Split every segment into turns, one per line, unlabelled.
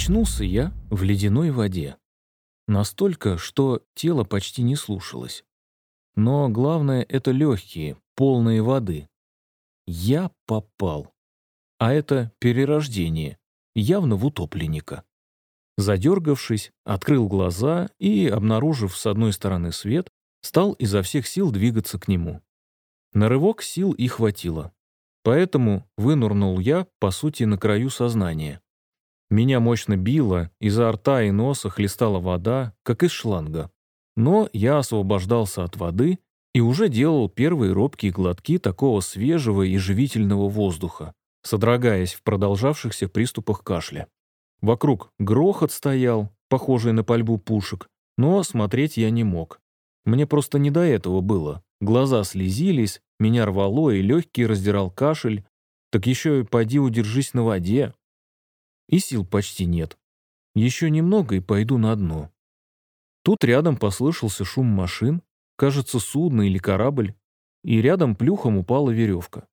Очнулся я в ледяной воде. Настолько, что тело почти не слушалось. Но главное — это легкие, полные воды. Я попал. А это перерождение, явно в утопленника. Задергавшись, открыл глаза и, обнаружив с одной стороны свет, стал изо всех сил двигаться к нему. На рывок сил и хватило. Поэтому вынурнул я, по сути, на краю сознания. Меня мощно било, изо рта и носа хлестала вода, как из шланга. Но я освобождался от воды и уже делал первые робкие глотки такого свежего и живительного воздуха, содрогаясь в продолжавшихся приступах кашля. Вокруг грохот стоял, похожий на пальбу пушек, но смотреть я не мог. Мне просто не до этого было. Глаза слезились, меня рвало и легкий раздирал кашель. Так еще и поди удержись на воде. И сил почти нет. Еще немного и пойду на дно. Тут рядом послышался шум машин, кажется, судно или корабль, и рядом плюхом упала веревка.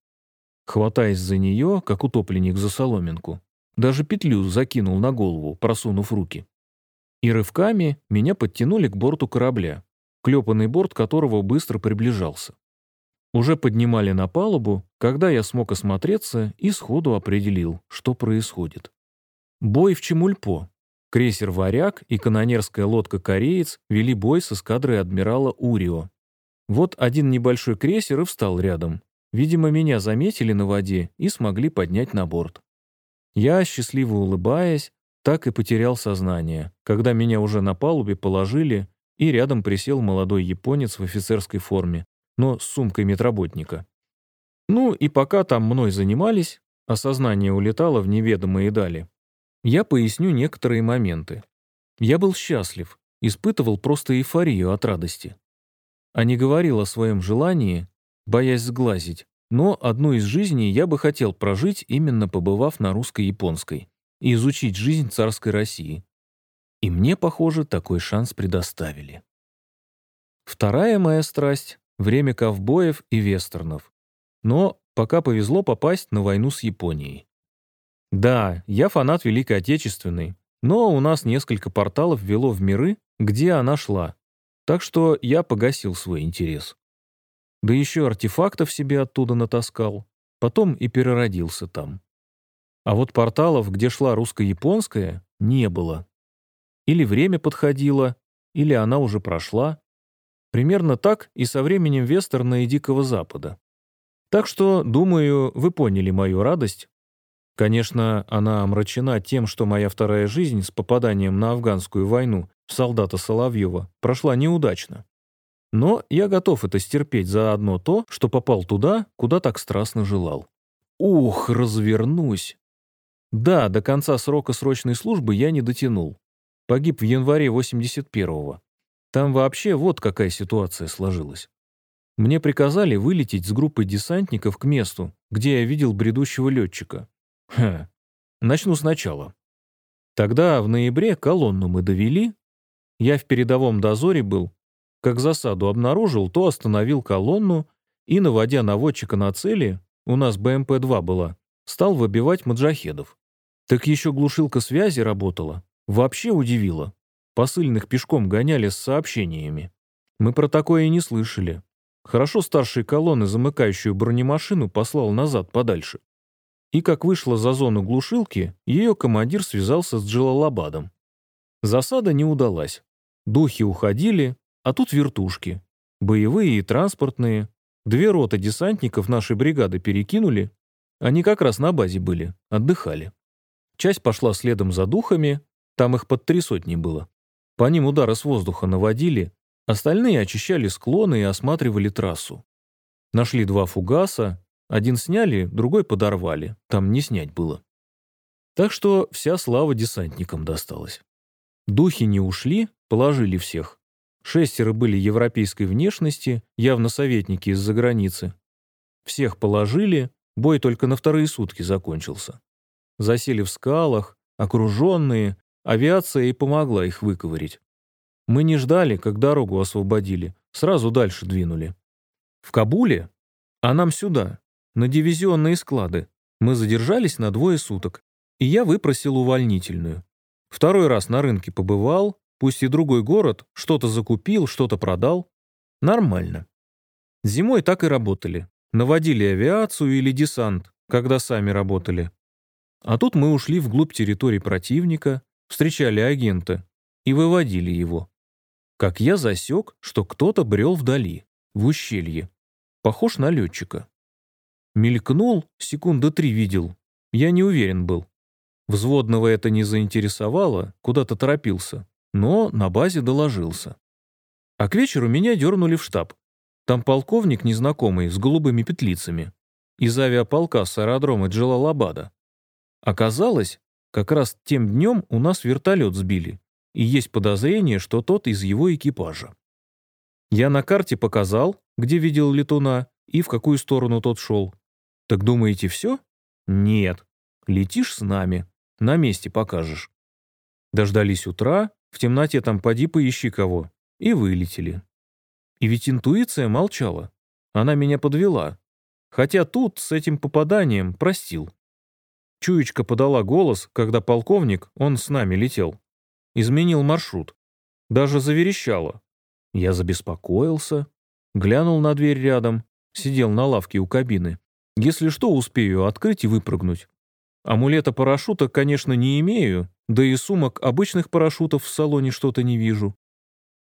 Хватаясь за нее, как утопленник за соломинку, даже петлю закинул на голову, просунув руки. И рывками меня подтянули к борту корабля, клепанный борт которого быстро приближался. Уже поднимали на палубу, когда я смог осмотреться и сходу определил, что происходит. Бой в Чемульпо. Крейсер «Варяг» и канонерская лодка «Кореец» вели бой с эскадрой адмирала Урио. Вот один небольшой крейсер и встал рядом. Видимо, меня заметили на воде и смогли поднять на борт. Я, счастливо улыбаясь, так и потерял сознание, когда меня уже на палубе положили, и рядом присел молодой японец в офицерской форме, но с сумкой медработника. Ну и пока там мной занимались, а сознание улетало в неведомые дали, я поясню некоторые моменты. Я был счастлив, испытывал просто эйфорию от радости. А не говорил о своем желании, боясь сглазить, но одну из жизней я бы хотел прожить, именно побывав на русско-японской, и изучить жизнь царской России. И мне, похоже, такой шанс предоставили. Вторая моя страсть — время ковбоев и вестернов. Но пока повезло попасть на войну с Японией. Да, я фанат Великой Отечественной, но у нас несколько порталов вело в миры, где она шла. Так что я погасил свой интерес. Да еще артефактов себе оттуда натаскал. Потом и переродился там. А вот порталов, где шла русско-японская, не было. Или время подходило, или она уже прошла. Примерно так и со временем вестерна и Дикого Запада. Так что, думаю, вы поняли мою радость, Конечно, она омрачена тем, что моя вторая жизнь с попаданием на афганскую войну в солдата Соловьева прошла неудачно. Но я готов это стерпеть за одно то, что попал туда, куда так страстно желал. Ух, развернусь! Да, до конца срока срочной службы я не дотянул. Погиб в январе 81-го. Там вообще вот какая ситуация сложилась. Мне приказали вылететь с группой десантников к месту, где я видел бредущего летчика. Ха. Начну сначала. Тогда, в ноябре, колонну мы довели. Я в передовом дозоре был. Как засаду обнаружил, то остановил колонну и, наводя наводчика на цели, у нас БМП-2 была, стал выбивать маджахедов. Так еще глушилка связи работала. Вообще удивило. Посыльных пешком гоняли с сообщениями. Мы про такое и не слышали. Хорошо старший колонны, замыкающую бронемашину, послал назад подальше. И как вышла за зону глушилки, ее командир связался с Джилалабадом. Засада не удалась. Духи уходили, а тут вертушки. Боевые и транспортные. Две роты десантников нашей бригады перекинули. Они как раз на базе были, отдыхали. Часть пошла следом за духами, там их под три сотни было. По ним удары с воздуха наводили, остальные очищали склоны и осматривали трассу. Нашли два фугаса, один сняли, другой подорвали. Там не снять было. Так что вся слава десантникам досталась. Духи не ушли, положили всех. Шестеро были европейской внешности, явно советники из-за границы. Всех положили, бой только на вторые сутки закончился. Засели в скалах, окруженные, авиация и помогла их выковырить. Мы не ждали, как дорогу освободили, сразу дальше двинули. В Кабуле? А нам сюда, на дивизионные склады. Мы задержались на двое суток, и я выпросил увольнительную. Второй раз на рынке побывал, пусть и другой город, что-то закупил, что-то продал. Нормально. Зимой так и работали. Наводили авиацию или десант, когда сами работали. А тут мы ушли вглубь территории противника, встречали агента и выводили его. Как я засек, что кто-то брел вдали, в ущелье. Похож на летчика. Мелькнул, секунды три видел. Я не уверен был. Взводного это не заинтересовало, куда-то торопился, но на базе доложился. А к вечеру меня дернули в штаб. Там полковник незнакомый с голубыми петлицами. Из авиаполка с аэродрома Джалалабада. Оказалось, как раз тем днем у нас вертолет сбили, и есть подозрение, что тот из его экипажа. Я на карте показал, где видел летуна и в какую сторону тот шел. Так думаете, все? Нет. Летишь с нами, на месте покажешь. Дождались утра, в темноте там поди поищи кого, и вылетели. И ведь интуиция молчала. Она меня подвела. Хотя тут с этим попаданием простил. Чуечка подала голос, когда полковник, он с нами летел. Изменил маршрут. Даже заверещала. Я забеспокоился, глянул на дверь рядом, сидел на лавке у кабины. Если что, успею открыть и выпрыгнуть. Амулета парашюта, конечно, не имею, да и сумок обычных парашютов в салоне что-то не вижу.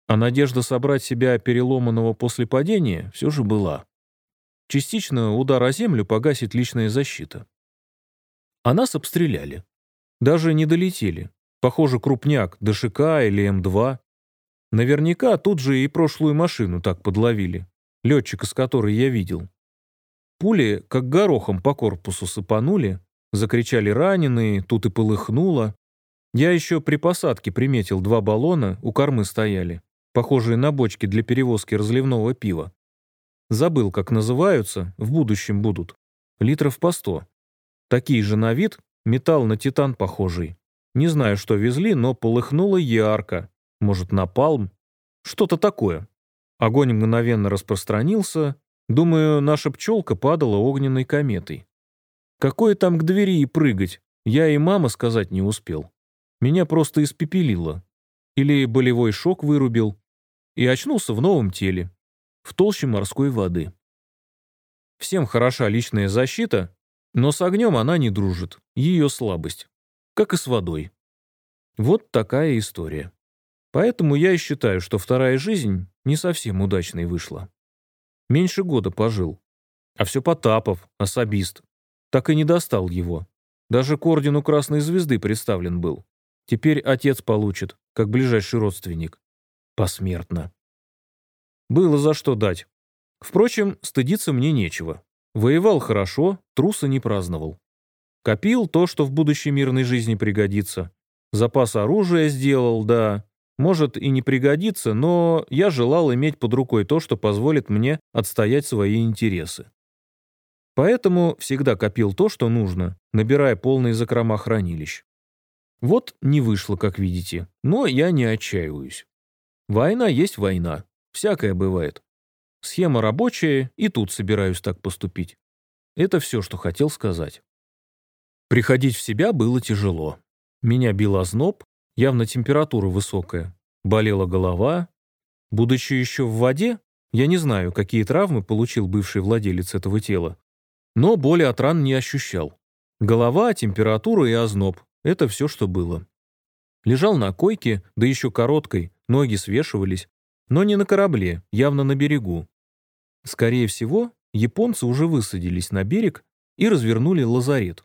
А надежда собрать себя переломанного после падения все же была. Частично удар о землю погасит личная защита. А нас обстреляли. Даже не долетели. Похоже, крупняк, ДШК или М2. Наверняка тут же и прошлую машину так подловили, летчика с которой я видел. Пули, как горохом по корпусу сыпанули, закричали раненые, тут и полыхнуло. Я еще при посадке приметил два баллона, у кормы стояли похожие на бочки для перевозки разливного пива. Забыл, как называются, в будущем будут. Литров по сто. Такие же на вид, металл на титан похожий. Не знаю, что везли, но полыхнуло ярко. Может, напалм? Что-то такое. Огонь мгновенно распространился. Думаю, наша пчелка падала огненной кометой. Какое там к двери и прыгать, я и мама сказать не успел. Меня просто испепелило. Или болевой шок вырубил, и очнулся в новом теле, в толще морской воды. Всем хороша личная защита, но с огнем она не дружит, ее слабость, как и с водой. Вот такая история. Поэтому я и считаю, что вторая жизнь не совсем удачной вышла. Меньше года пожил. А все Потапов, особист. Так и не достал его. Даже к ордену Красной Звезды представлен был. Теперь отец получит, как ближайший родственник. Посмертно. Было за что дать. Впрочем, стыдиться мне нечего. Воевал хорошо, труса не праздновал. Копил то, что в будущей мирной жизни пригодится. Запас оружия сделал, да. Может и не пригодится, но я желал иметь под рукой то, что позволит мне отстоять свои интересы. Поэтому всегда копил то, что нужно, набирая полные закрома хранилищ. Вот не вышло, как видите, но я не отчаиваюсь. Война есть война, всякое бывает. Схема рабочая, и тут собираюсь так поступить. Это все, что хотел сказать. Приходить в себя было тяжело. Меня бил озноб, явно температура высокая, болела голова. Будучи еще в воде, я не знаю, какие травмы получил бывший владелец этого тела, но боли от ран не ощущал. Голова, температура и озноб это все, что было. Лежал на койке, да еще короткой, ноги свешивались, но не на корабле, явно на берегу. Скорее всего, японцы уже высадились на берег и развернули лазарет.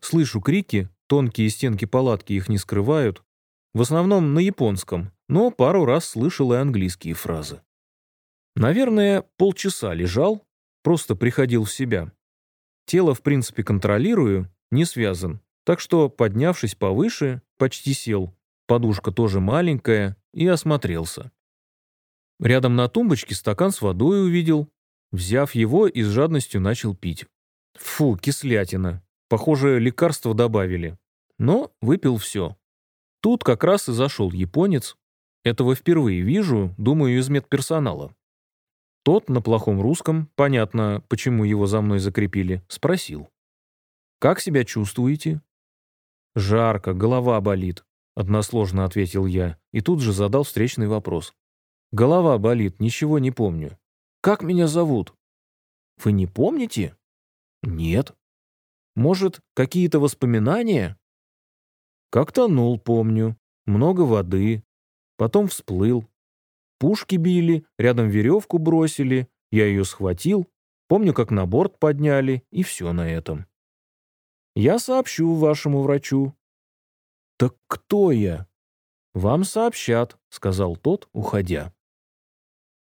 Слышу крики, тонкие стенки палатки их не скрывают. В основном на японском, но пару раз слышал и английские фразы. Наверное, полчаса лежал, просто приходил в себя. Тело, в принципе, контролирую, не связан, так что, поднявшись повыше, почти сел. Подушка тоже маленькая, и осмотрелся. Рядом на тумбочке стакан с водой увидел. Взяв его и с жадностью начал пить. Фу, кислятина. Похоже, лекарства добавили. Но выпил все. Тут как раз и зашел японец. Этого впервые вижу, думаю, из медперсонала. Тот на плохом русском, понятно, почему его за мной закрепили, спросил. «Как себя чувствуете?» Жарко, голова болит. — односложно ответил я и тут же задал встречный вопрос. «Голова болит, ничего не помню. Как меня зовут?» «Вы не помните?» «Нет». «Может, какие-то воспоминания?» «Как тонул, помню. Много воды. Потом всплыл. Пушки били, рядом веревку бросили. Я ее схватил. Помню, как на борт подняли, и все на этом. Я сообщу вашему врачу». «Так кто я?» «Вам сообщат», — сказал тот, уходя.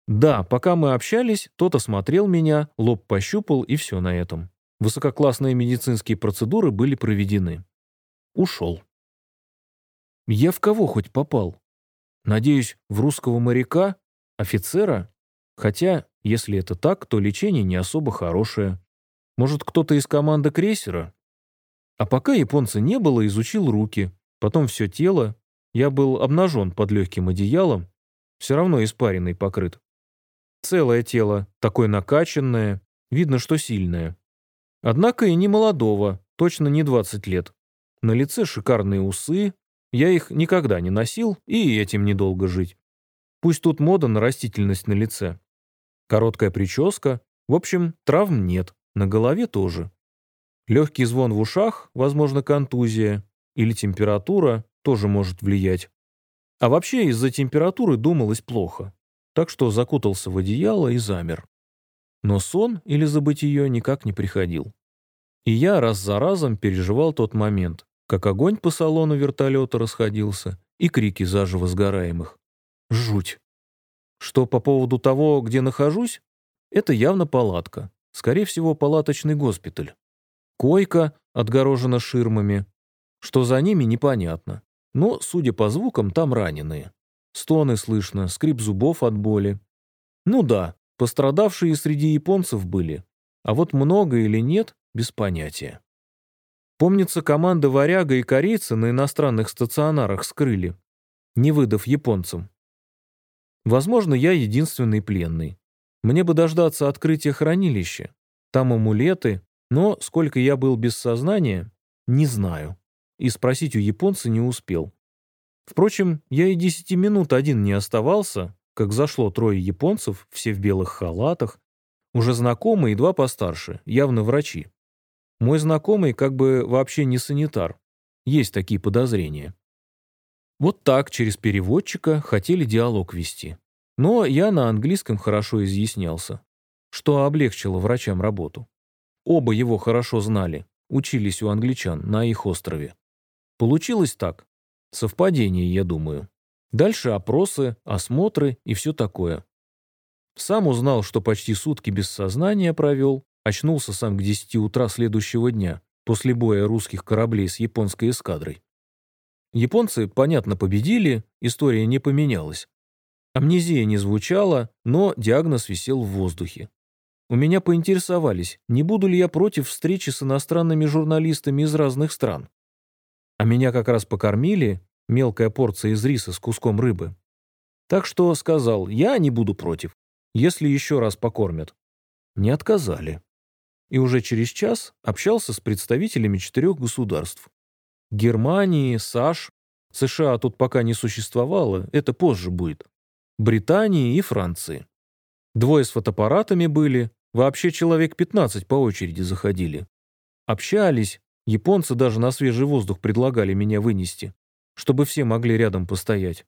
Да, пока мы общались, тот осмотрел меня, лоб пощупал, и все на этом. Высококлассные медицинские процедуры были проведены. Ушел. Я в кого хоть попал? Надеюсь, в русского моряка? Офицера? Хотя, если это так, то лечение не особо хорошее. Может, кто-то из команды крейсера? А пока японца не было, изучил руки, потом все тело. Я был обнажен под легким одеялом, все равно испаренный покрыт. Целое тело, такое накачанное, видно, что сильное. Однако и не молодого, точно не 20 лет. На лице шикарные усы, я их никогда не носил, и этим недолго жить. Пусть тут мода на растительность на лице. Короткая прическа, в общем, травм нет, на голове тоже. Легкий звон в ушах, возможно, контузия, или температура тоже может влиять. А вообще из-за температуры думалось плохо, так что закутался в одеяло и замер. Но сон или забытие никак не приходил. И я раз за разом переживал тот момент, как огонь по салону вертолета расходился и крики заживо сгораемых. Жуть. Что по поводу того, где нахожусь? Это явно палатка. Скорее всего, палаточный госпиталь. Койка отгорожена ширмами. Что за ними, непонятно. Но, судя по звукам, там раненые. Стоны слышно, скрип зубов от боли. Ну да, пострадавшие среди японцев были. А вот много или нет, без понятия. Помнится, команда «Варяга» и корейца на иностранных стационарах скрыли, не выдав японцам. Возможно, я единственный пленный. Мне бы дождаться открытия хранилища. Там амулеты, но сколько я был без сознания, не знаю. И спросить у японца не успел. Впрочем, я и десяти минут один не оставался, как зашло трое японцев, все в белых халатах, уже знакомые и два постарше, явно врачи. Мой знакомый как бы вообще не санитар. Есть такие подозрения. Вот так, через переводчика, хотели диалог вести. Но я на английском хорошо изъяснялся, что облегчило врачам работу. Оба его хорошо знали, учились у англичан на их острове. Получилось так. Совпадение, я думаю. Дальше опросы, осмотры и все такое. Сам узнал, что почти сутки без сознания провел, очнулся сам к 10 утра следующего дня, после боя русских кораблей с японской эскадрой. Японцы, понятно, победили, история не поменялась. Амнезия не звучала, но диагноз висел в воздухе. У меня поинтересовались, не буду ли я против встречи с иностранными журналистами из разных стран. А меня как раз покормили, мелкая порция из риса с куском рыбы. Так что сказал, я не буду против, если еще раз покормят. Не отказали. И уже через час общался с представителями четырех государств. Германии, САШ, США тут пока не существовало, это позже будет. Британии и Франции. Двое с фотоаппаратами были, вообще человек 15 по очереди заходили. Общались, японцы даже на свежий воздух предлагали меня вынести, чтобы все могли рядом постоять.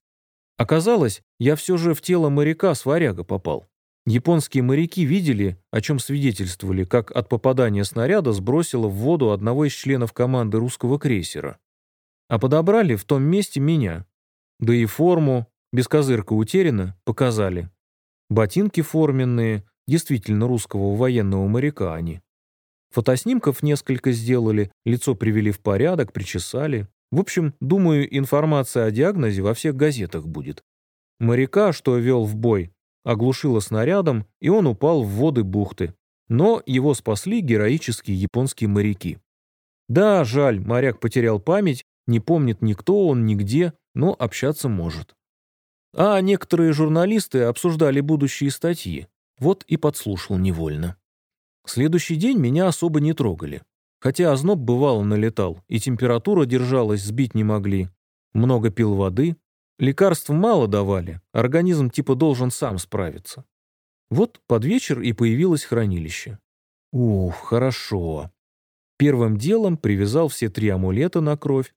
Оказалось, я все же в тело моряка с варяга попал. Японские моряки видели, о чем свидетельствовали, как от попадания снаряда сбросило в воду одного из членов команды русского крейсера. А подобрали в том месте меня. Да и форму, без козырка утеряна, показали. Ботинки форменные, действительно русского военного моряка они. Фотоснимков несколько сделали, лицо привели в порядок, причесали. В общем, думаю, информация о диагнозе во всех газетах будет. Моряка, что вел в бой, оглушило снарядом, и он упал в воды бухты. Но его спасли героические японские моряки. Да, жаль, моряк потерял память, не помнит никто он, нигде, но общаться может. А некоторые журналисты обсуждали будущие статьи. Вот и подслушал невольно. Следующий день меня особо не трогали. Хотя озноб бывало налетал, и температура держалась, сбить не могли. много пил воды, лекарств мало давали, организм типа должен сам справиться. Вот под вечер и появилось хранилище. Ух, хорошо. Первым делом привязал все три амулета на кровь,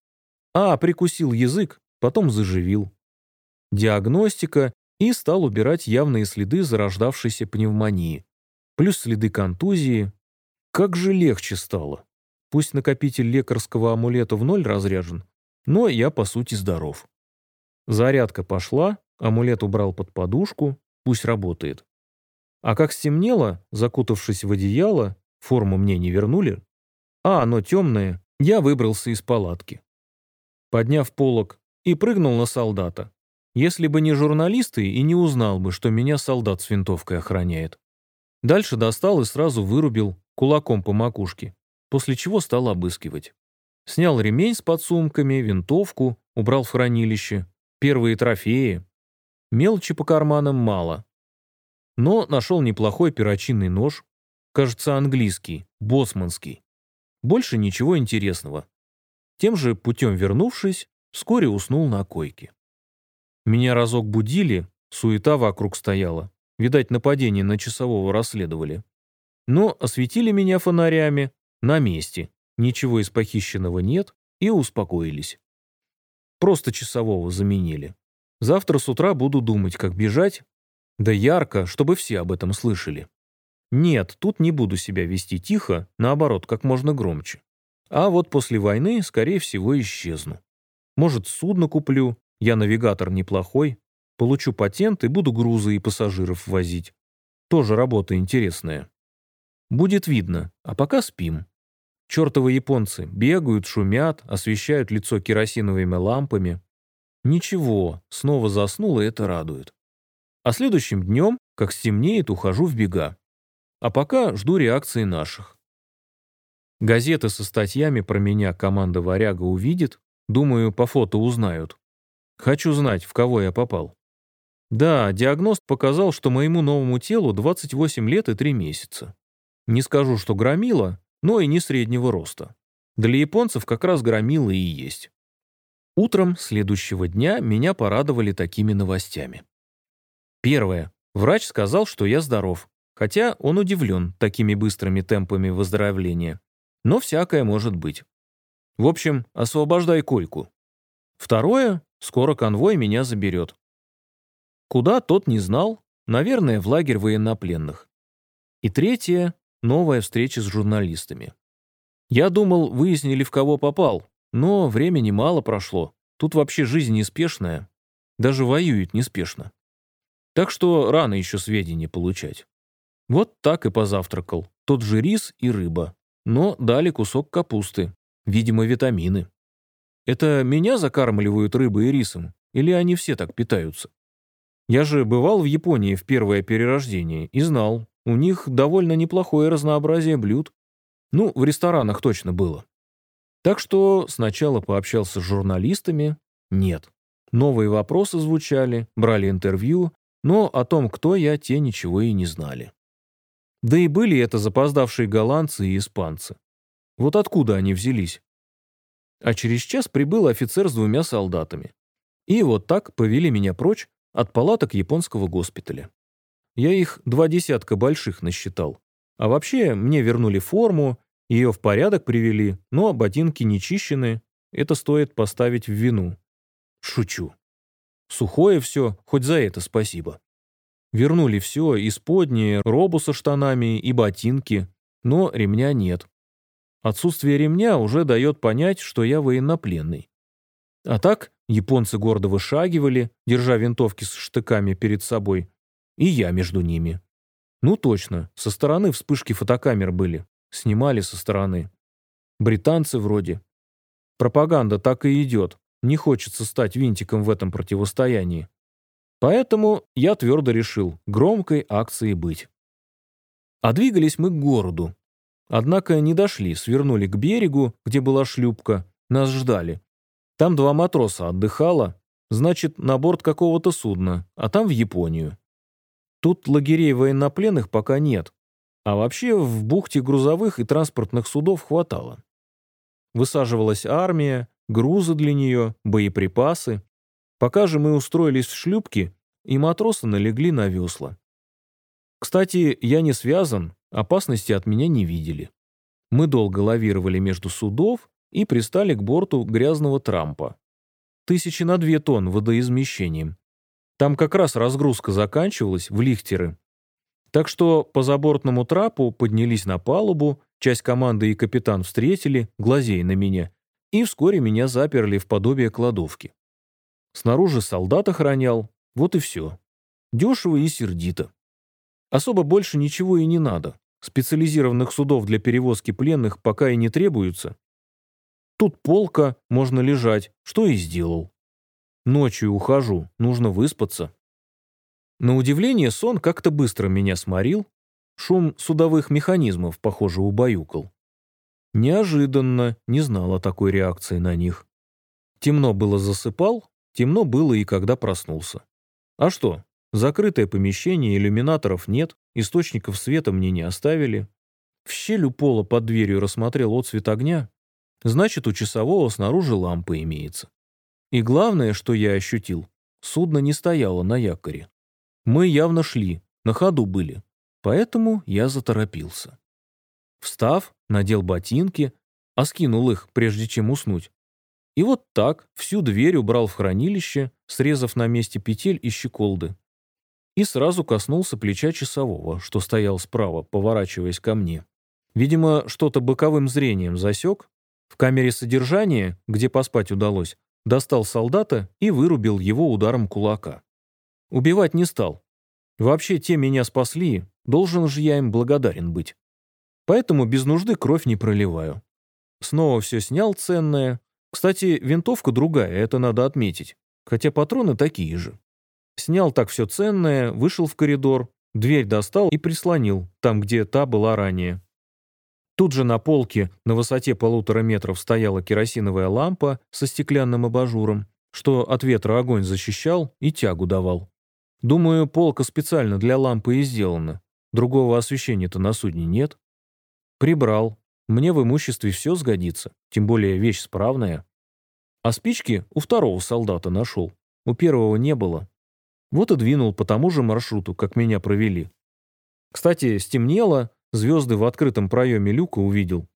а, прикусил язык, потом заживил. Диагностика и стал убирать явные следы зарождавшейся пневмонии, плюс следы контузии. Как же легче стало. Пусть накопитель лекарского амулета в ноль разряжен, но я, по сути, здоров. Зарядка пошла, амулет убрал под подушку, пусть работает. А как стемнело, закутавшись в одеяло, форму мне не вернули, а оно темное, я выбрался из палатки. Подняв полог и прыгнул на солдата. Если бы не журналисты, и не узнал бы, что меня солдат с винтовкой охраняет. Дальше достал и сразу вырубил кулаком по макушке, после чего стал обыскивать. Снял ремень с подсумками, винтовку, убрал в хранилище, первые трофеи. Мелочи по карманам мало. Но нашел неплохой перочинный нож, кажется, английский, боссманский. Больше ничего интересного. Тем же путем вернувшись, вскоре уснул на койке. Меня разок будили, суета вокруг стояла. Видать, нападение на часового расследовали. Но осветили меня фонарями на месте. Ничего из похищенного нет, и успокоились. Просто часового заменили. Завтра с утра буду думать, как бежать. Да ярко, чтобы все об этом слышали. Нет, тут не буду себя вести тихо, наоборот, как можно громче. А вот после войны, скорее всего, исчезну. Может, судно куплю, я навигатор неплохой, получу патент и буду грузы и пассажиров возить. Тоже работа интересная. Будет видно, а пока спим. Чертовы японцы бегают, шумят, освещают лицо керосиновыми лампами. Ничего, снова заснул, и это радует. А следующим днем, как стемнеет, ухожу в бега. А пока жду реакции наших. Газеты со статьями про меня команда «Варяга» увидит, думаю, по фото узнают. Хочу знать, в кого я попал. Да, диагност показал, что моему новому телу 28 лет и 3 месяца. Не скажу, что громила, но и не среднего роста. Для японцев как раз громила и есть. Утром следующего дня меня порадовали такими новостями. Первое. Врач сказал, что я здоров, хотя он удивлен такими быстрыми темпами выздоровления. Но всякое может быть. В общем, освобождай койку. Второе, скоро конвой меня заберет. Куда, тот не знал, наверное, в лагерь военнопленных. И третье, новая встреча с журналистами. Я думал, выяснили, в кого попал, но времени мало прошло. Тут вообще жизнь неспешная. Даже воюет неспешно. Так что рано еще сведения получать. Вот так и позавтракал. Тот же рис и рыба. Но дали кусок капусты. Видимо, витамины. Это меня закармливают рыбой и рисом? Или они все так питаются? Я же бывал в Японии в первое перерождение и знал, у них довольно неплохое разнообразие блюд. Ну, в ресторанах точно было. Так что сначала пообщался с журналистами. Нет. Новые вопросы звучали, брали интервью, но о том, кто я, те ничего и не знали. Да и были это запоздавшие голландцы и испанцы. Вот откуда они взялись? А через час прибыл офицер с двумя солдатами. И вот так повели меня прочь от палаток японского госпиталя. Я их два десятка больших насчитал. А вообще, мне вернули форму, ее в порядок привели, но ботинки не чищены, это стоит поставить в вину. Шучу. Сухое все, хоть за это спасибо. Вернули все, исподние, робу со штанами и ботинки, но ремня нет. Отсутствие ремня уже дает понять, что я военнопленный. А так японцы гордо вышагивали, держа винтовки с штыками перед собой, и я между ними. Ну точно, со стороны вспышки фотокамер были, снимали со стороны. Британцы вроде. Пропаганда так и идет, не хочется стать винтиком в этом противостоянии. Поэтому я твердо решил громкой акции быть. А двигались мы к городу. Однако не дошли, свернули к берегу, где была шлюпка, нас ждали. Там два матроса отдыхало, значит, на борт какого-то судна, а там в Японию. Тут лагерей военнопленных пока нет, а вообще в бухте грузовых и транспортных судов хватало. Высаживалась армия, грузы для нее, боеприпасы. Пока же мы устроились в шлюпке, и матросы налегли на весла. Кстати, я не связан, опасности от меня не видели. Мы долго лавировали между судов и пристали к борту грязного трампа. Тысячи на две тонн водоизмещением. Там как раз разгрузка заканчивалась в лихтеры. Так что по забортному трапу поднялись на палубу, часть команды и капитан встретили, глазей на меня, и вскоре меня заперли в подобие кладовки. Снаружи солдат охранял, вот и все. Дешево и сердито. Особо больше ничего и не надо. Специализированных судов для перевозки пленных пока и не требуется. Тут полка, можно лежать, что и сделал. Ночью ухожу, нужно выспаться. На удивление, сон как-то быстро меня сморил. Шум судовых механизмов, похоже, убаюкал. Неожиданно, не знал о такой реакции на них. Темно было засыпал, темно было и когда проснулся. А что, закрытое помещение, иллюминаторов нет, источников света мне не оставили. В щель у пола под дверью рассмотрел отцвет огня. Значит, у часового снаружи лампа имеется. И главное, что я ощутил, судно не стояло на якоре. Мы явно шли, на ходу были, поэтому я заторопился. Встав, надел ботинки, а скинул их, прежде чем уснуть. И вот так всю дверь убрал в хранилище, срезав на месте петель и щеколды. И сразу коснулся плеча часового, что стоял справа, поворачиваясь ко мне. Видимо, что-то боковым зрением засек. В камере содержания, где поспать удалось, достал солдата и вырубил его ударом кулака. Убивать не стал. Вообще, те меня спасли, должен же я им благодарен быть. Поэтому без нужды кровь не проливаю. Снова все снял ценное. Кстати, винтовка другая, это надо отметить. Хотя патроны такие же. Снял так все ценное, вышел в коридор, дверь достал и прислонил, там, где та была ранее. Тут же на полке на высоте полутора метров стояла керосиновая лампа со стеклянным абажуром, что от ветра огонь защищал и тягу давал. Думаю, полка специально для лампы и сделана. Другого освещения-то на судне нет. Прибрал. Мне в имуществе все сгодится, тем более вещь справная. А спички у второго солдата нашел. У первого не было. Вот и двинул по тому же маршруту, как меня провели. Кстати, стемнело, звезды в открытом проеме люка увидел.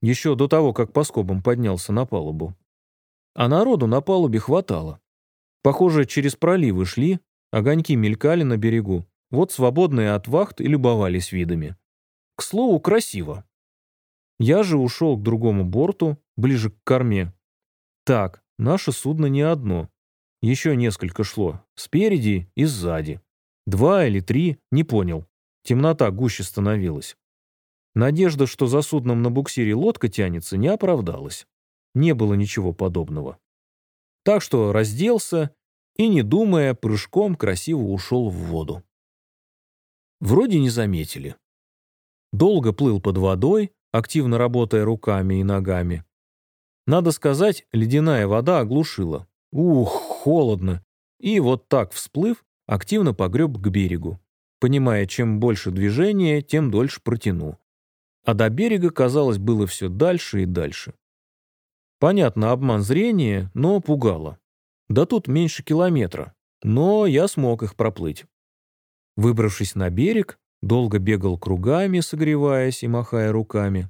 Еще до того, как по скобам поднялся на палубу. А народу на палубе хватало. Похоже, через проливы шли, Огоньки мелькали на берегу. Вот свободные от вахт и любовались видами. К слову, красиво. Я же ушел к другому борту, ближе к корме. Так, наше судно не одно. Еще несколько шло. Спереди и сзади. Два или три, не понял. Темнота гуще становилась. Надежда, что за судном на буксире лодка тянется, не оправдалась. Не было ничего подобного. Так что разделся и, не думая, прыжком красиво ушел в воду. Вроде не заметили. Долго плыл под водой, активно работая руками и ногами. Надо сказать, ледяная вода оглушила. Ух, холодно. И вот так, всплыв, активно погреб к берегу, понимая, чем больше движения, тем дольше протяну. А до берега, казалось, было все дальше и дальше. Понятно, обман зрения, но пугало. Да тут меньше километра, но я смог их проплыть. Выбравшись на берег, долго бегал кругами, согреваясь и махая руками.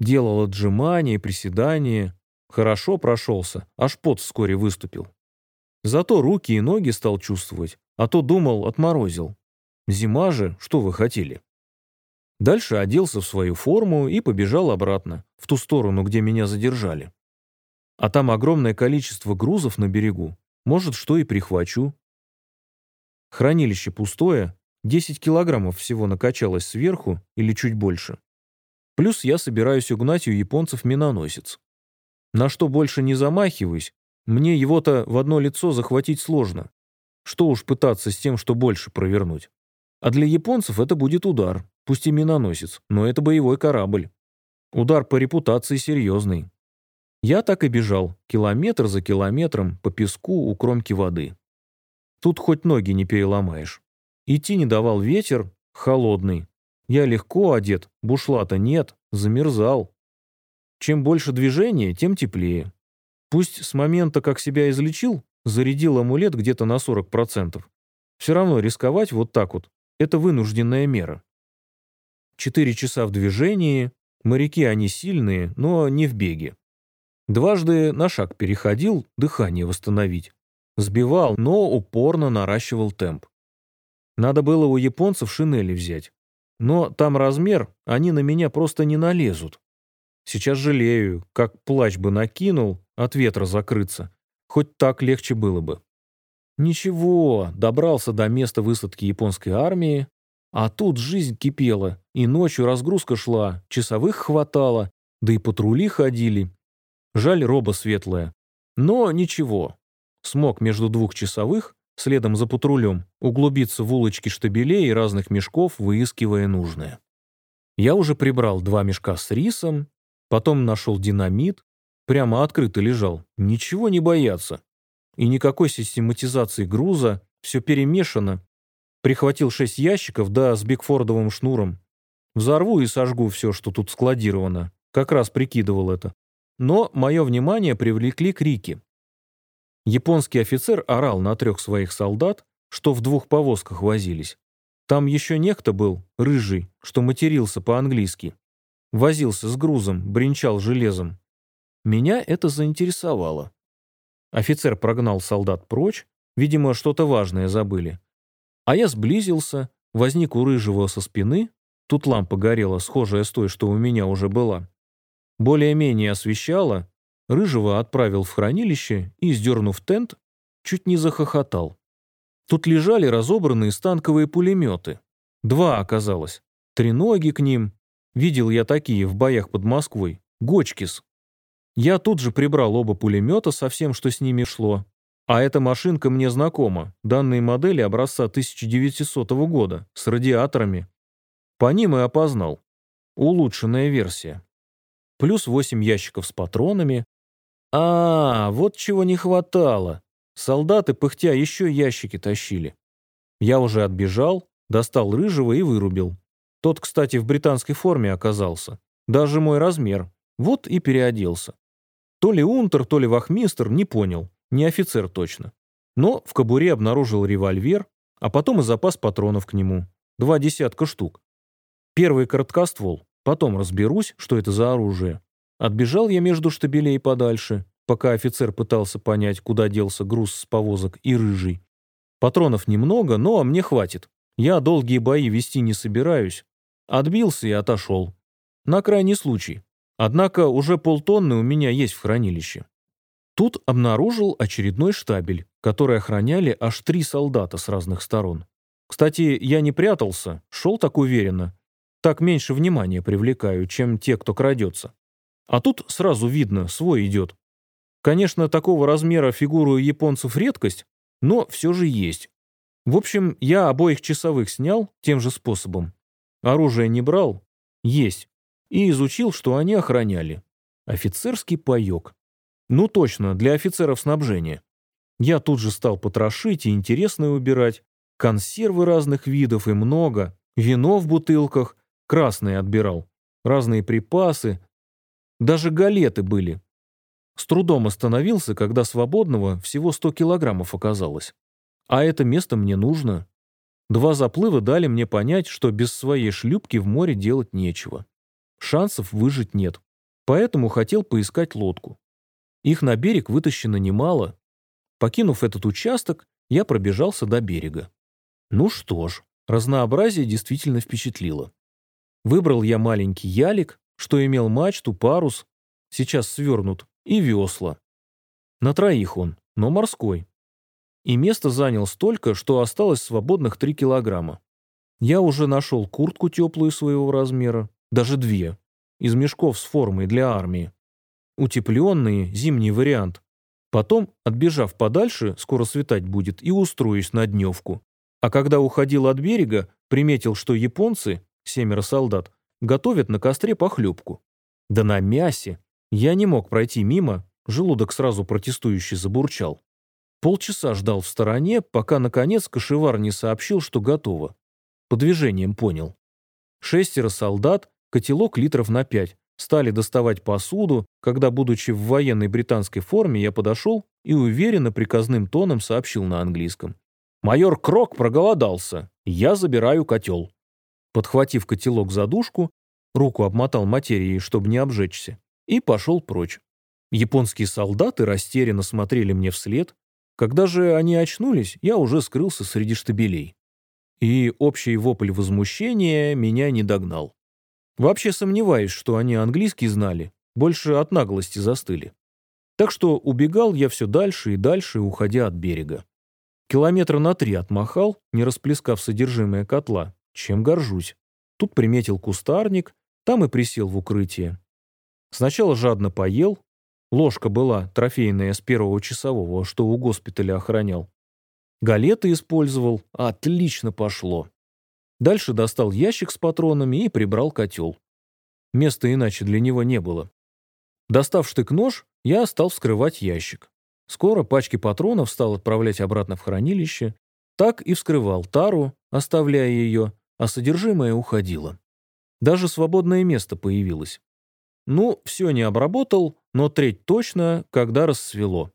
Делал отжимания и приседания. Хорошо прошелся, аж пот вскоре выступил. Зато руки и ноги стал чувствовать, а то думал, отморозил. Зима же, что вы хотели? Дальше оделся в свою форму и побежал обратно, в ту сторону, где меня задержали. А там огромное количество грузов на берегу. Может, что и прихвачу. Хранилище пустое, 10 килограммов всего накачалось сверху или чуть больше. Плюс я собираюсь угнать у японцев миноносец. На что больше не замахиваюсь, мне его-то в одно лицо захватить сложно. Что уж пытаться с тем, что больше провернуть. А для японцев это будет удар, пусть и миноносец, но это боевой корабль. Удар по репутации серьезный. Я так и бежал, километр за километром, по песку у кромки воды. Тут хоть ноги не переломаешь. Идти не давал ветер, холодный. Я легко одет, бушлата нет, замерзал. Чем больше движения, тем теплее. Пусть с момента, как себя излечил, зарядил амулет где-то на 40%. Все равно рисковать вот так вот — это вынужденная мера. Четыре часа в движении, моряки они сильные, но не в беге. Дважды на шаг переходил, дыхание восстановить. Сбивал, но упорно наращивал темп. Надо было у японцев шинели взять. Но там размер, они на меня просто не налезут. Сейчас жалею, как плащ бы накинул, от ветра закрыться. Хоть так легче было бы. Ничего, добрался до места высадки японской армии, а тут жизнь кипела, и ночью разгрузка шла, часовых хватало, да и патрули ходили. Жаль, роба светлая. Но ничего. Смог между двух часовых, следом за патрулем, углубиться в улочки штабелей и разных мешков, выискивая нужное. Я уже прибрал два мешка с рисом, потом нашел динамит, прямо открыто лежал, ничего не бояться. И никакой систематизации груза, все перемешано. Прихватил шесть ящиков, да, с бигфордовым шнуром. Взорву и сожгу все, что тут складировано. Как раз прикидывал это. Но мое внимание привлекли крики. Японский офицер орал на трех своих солдат, что в двух повозках возились. Там еще некто был, рыжий, что матерился по-английски. Возился с грузом, бренчал железом. Меня это заинтересовало. Офицер прогнал солдат прочь, видимо, что-то важное забыли. А я сблизился, возник у рыжего со спины, тут лампа горела, схожая с той, что у меня уже была. Более-менее освещала, рыжего отправил в хранилище и, сдернув тент, чуть не захохотал. Тут лежали разобранные станковые пулеметы. Два оказалось. Треноги к ним. Видел я такие в боях под Москвой. Гочкис. Я тут же прибрал оба пулемета со всем, что с ними шло. А эта машинка мне знакома. Данные модели образца 1900 года, с радиаторами. По ним и опознал. Улучшенная версия. Плюс 8 ящиков с патронами. А, вот чего не хватало. Солдаты, пыхтя, еще ящики тащили. Я уже отбежал, достал рыжего и вырубил. Тот, кстати, в британской форме оказался. Даже мой размер. Вот и переоделся. То ли унтер, то ли вахмистр, не понял. Не офицер точно. Но в кобуре обнаружил револьвер, а потом и запас патронов к нему. Два десятка штук. Первый короткоствол. Потом разберусь, что это за оружие. Отбежал я между штабелей подальше, пока офицер пытался понять, куда делся груз с повозок и рыжий. Патронов немного, но мне хватит. Я долгие бои вести не собираюсь. Отбился и отошел. На крайний случай. Однако уже полтонны у меня есть в хранилище. Тут обнаружил очередной штабель, который охраняли аж три солдата с разных сторон. Кстати, я не прятался, шел так уверенно. Так меньше внимания привлекаю, чем те, кто крадется. А тут сразу видно, свой идет. Конечно, такого размера фигуру японцев редкость, но все же есть. В общем, я обоих часовых снял тем же способом. Оружие не брал? Есть и изучил, что они охраняли. Офицерский паёк. Ну точно, для офицеров снабжения. Я тут же стал потрошить и интересное убирать. Консервы разных видов и много. Вино в бутылках. Красное отбирал. Разные припасы. Даже галеты были. С трудом остановился, когда свободного всего 100 килограммов оказалось. А это место мне нужно. Два заплыва дали мне понять, что без своей шлюпки в море делать нечего. Шансов выжить нет. Поэтому хотел поискать лодку. Их на берег вытащено немало. Покинув этот участок, я пробежался до берега. Ну что ж, разнообразие действительно впечатлило. Выбрал я маленький ялик, что имел мачту, парус, сейчас свернут, и весла. На троих он, но морской. И место занял столько, что осталось свободных три килограмма. Я уже нашел куртку теплую своего размера, даже две. Из мешков с формой для армии. Утепленные, зимний вариант. Потом, отбежав подальше, скоро светать будет, и устроюсь на дневку. А когда уходил от берега, приметил, что японцы, семеро солдат, готовят на костре похлебку. Да на мясе. Я не мог пройти мимо, желудок сразу протестующий забурчал. Полчаса ждал в стороне, пока, наконец, кошевар не сообщил, что готово. По движениям понял. Шестеро солдат, котелок литров на пять, стали доставать посуду, когда, будучи в военной британской форме, я подошел и уверенно приказным тоном сообщил на английском. «Майор Крок проголодался. Я забираю котел». Подхватив котелок за дужку, руку обмотал материей, чтобы не обжечься, и пошел прочь. Японские солдаты растерянно смотрели мне вслед. Когда же они очнулись, я уже скрылся среди штабелей. И общий вопль возмущения меня не догнал. Вообще сомневаюсь, что они английский знали, больше от наглости застыли. Так что убегал я все дальше и дальше, уходя от берега. Километра на три отмахал, не расплескав содержимое котла, чем горжусь. Тут приметил кустарник, там и присел в укрытие. Сначала жадно поел, ложка была трофейная с первого часового, что у госпиталя охранял. Галеты использовал, отлично пошло. Дальше достал ящик с патронами и прибрал котел. Места иначе для него не было. Достав штык-нож, я стал вскрывать ящик. Скоро пачки патронов стал отправлять обратно в хранилище. Так и вскрывал тару, оставляя ее, а содержимое уходило. Даже свободное место появилось. Ну, все не обработал, но треть точно, когда рассвело.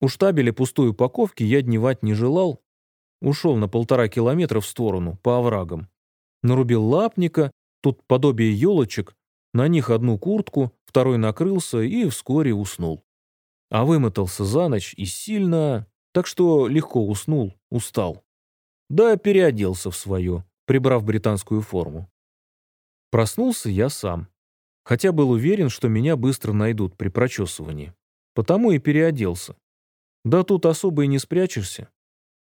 У штабеля пустой упаковки я дневать не желал. Ушел на полтора километра в сторону, по оврагам. Нарубил лапника, тут подобие елочек, на них одну куртку, второй накрылся и вскоре уснул. А вымотался за ночь и сильно, так что легко уснул, устал. Да, переоделся в свое, прибрав британскую форму. Проснулся я сам. Хотя был уверен, что меня быстро найдут при прочесывании. Потому и переоделся. Да тут особо и не спрячешься.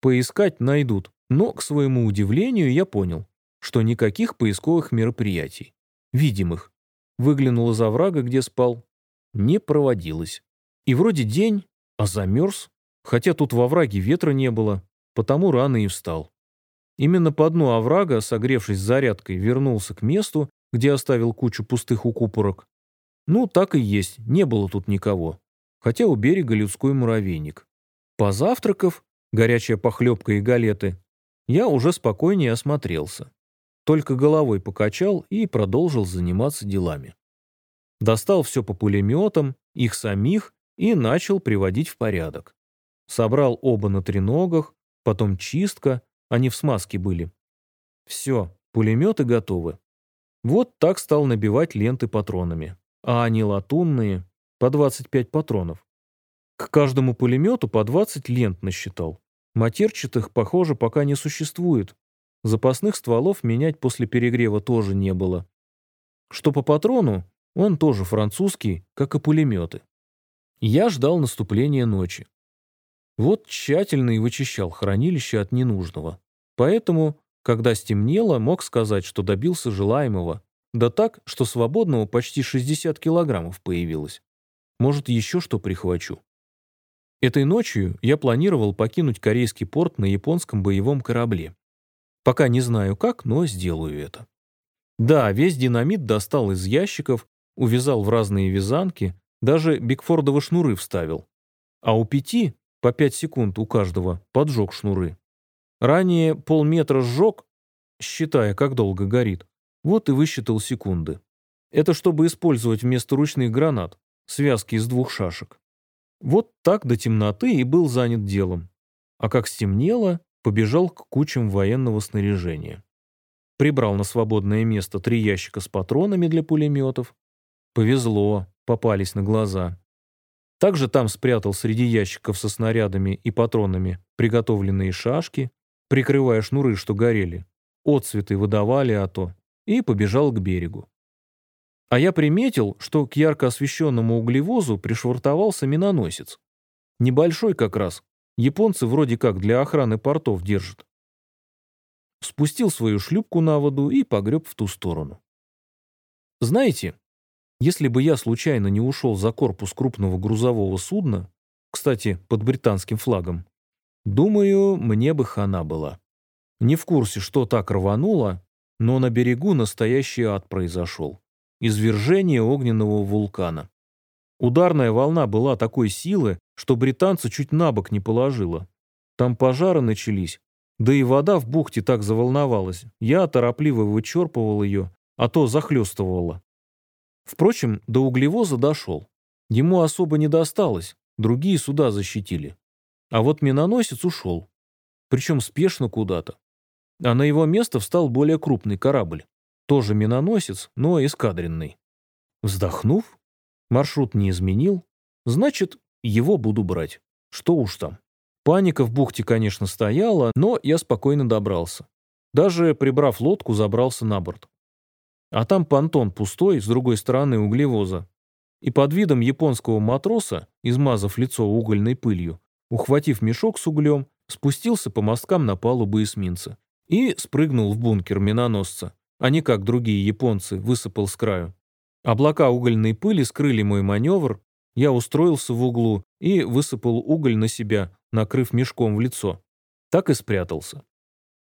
Поискать найдут, но, к своему удивлению, я понял, что никаких поисковых мероприятий, видимых, выглянул из оврага, где спал, не проводилось. И вроде день, а замерз, хотя тут во враге ветра не было, потому рано и встал. Именно по дну оврага, согревшись зарядкой, вернулся к месту, где оставил кучу пустых укупорок. Ну, так и есть, не было тут никого хотя у берега людской муравейник. Позавтракав, горячая похлебка и галеты, я уже спокойнее осмотрелся. Только головой покачал и продолжил заниматься делами. Достал все по пулеметам, их самих, и начал приводить в порядок. Собрал оба на треногах, потом чистка, они в смазке были. Все, пулеметы готовы. Вот так стал набивать ленты патронами. А они латунные, по 25 патронов. К каждому пулемету по 20 лент насчитал. Матерчатых, похоже, пока не существует. Запасных стволов менять после перегрева тоже не было. Что по патрону, он тоже французский, как и пулеметы. Я ждал наступления ночи. Вот тщательно и вычищал хранилище от ненужного. Поэтому, когда стемнело, мог сказать, что добился желаемого. Да так, что свободного почти 60 килограммов появилось. Может, еще что прихвачу. Этой ночью я планировал покинуть корейский порт на японском боевом корабле. Пока не знаю как, но сделаю это. Да, весь динамит достал из ящиков, увязал в разные вязанки, даже бигфордовы шнуры вставил. А у пяти, по пять секунд у каждого, поджег шнуры. Ранее полметра сжег, считая, как долго горит. Вот и высчитал секунды. Это чтобы использовать вместо ручных гранат связки из двух шашек. Вот так до темноты и был занят делом. А как стемнело, побежал к кучам военного снаряжения. Прибрал на свободное место три ящика с патронами для пулеметов. Повезло, попались на глаза. Также там спрятал среди ящиков со снарядами и патронами приготовленные шашки, прикрывая шнуры, что горели. Отцветы выдавали, а то. И побежал к берегу. А я приметил, что к ярко освещенному углевозу пришвартовался миноносец. Небольшой как раз. Японцы вроде как для охраны портов держат. Спустил свою шлюпку на воду и погреб в ту сторону. Знаете, если бы я случайно не ушел за корпус крупного грузового судна, кстати, под британским флагом, думаю, мне бы хана была. Не в курсе, что так рвануло, но на берегу настоящий ад произошел извержение огненного вулкана. Ударная волна была такой силы, что британца чуть на бок не положила. Там пожары начались, да и вода в бухте так заволновалась. Я торопливо вычерпывал ее, а то захлестывала. Впрочем, до углевоза дошел. Ему особо не досталось, другие суда защитили. А вот миноносец ушел. Причем спешно куда-то. А на его место встал более крупный корабль. Тоже миноносец, но эскадренный. Вздохнув, маршрут не изменил, значит, его буду брать. Что уж там. Паника в бухте, конечно, стояла, но я спокойно добрался. Даже прибрав лодку, забрался на борт. А там понтон пустой, с другой стороны углевоза. И под видом японского матроса, измазав лицо угольной пылью, ухватив мешок с углем, спустился по мосткам на палубу эсминца и спрыгнул в бункер миноносца, а не как другие японцы, высыпал с краю. Облака угольной пыли скрыли мой маневр, я устроился в углу и высыпал уголь на себя, накрыв мешком в лицо. Так и спрятался.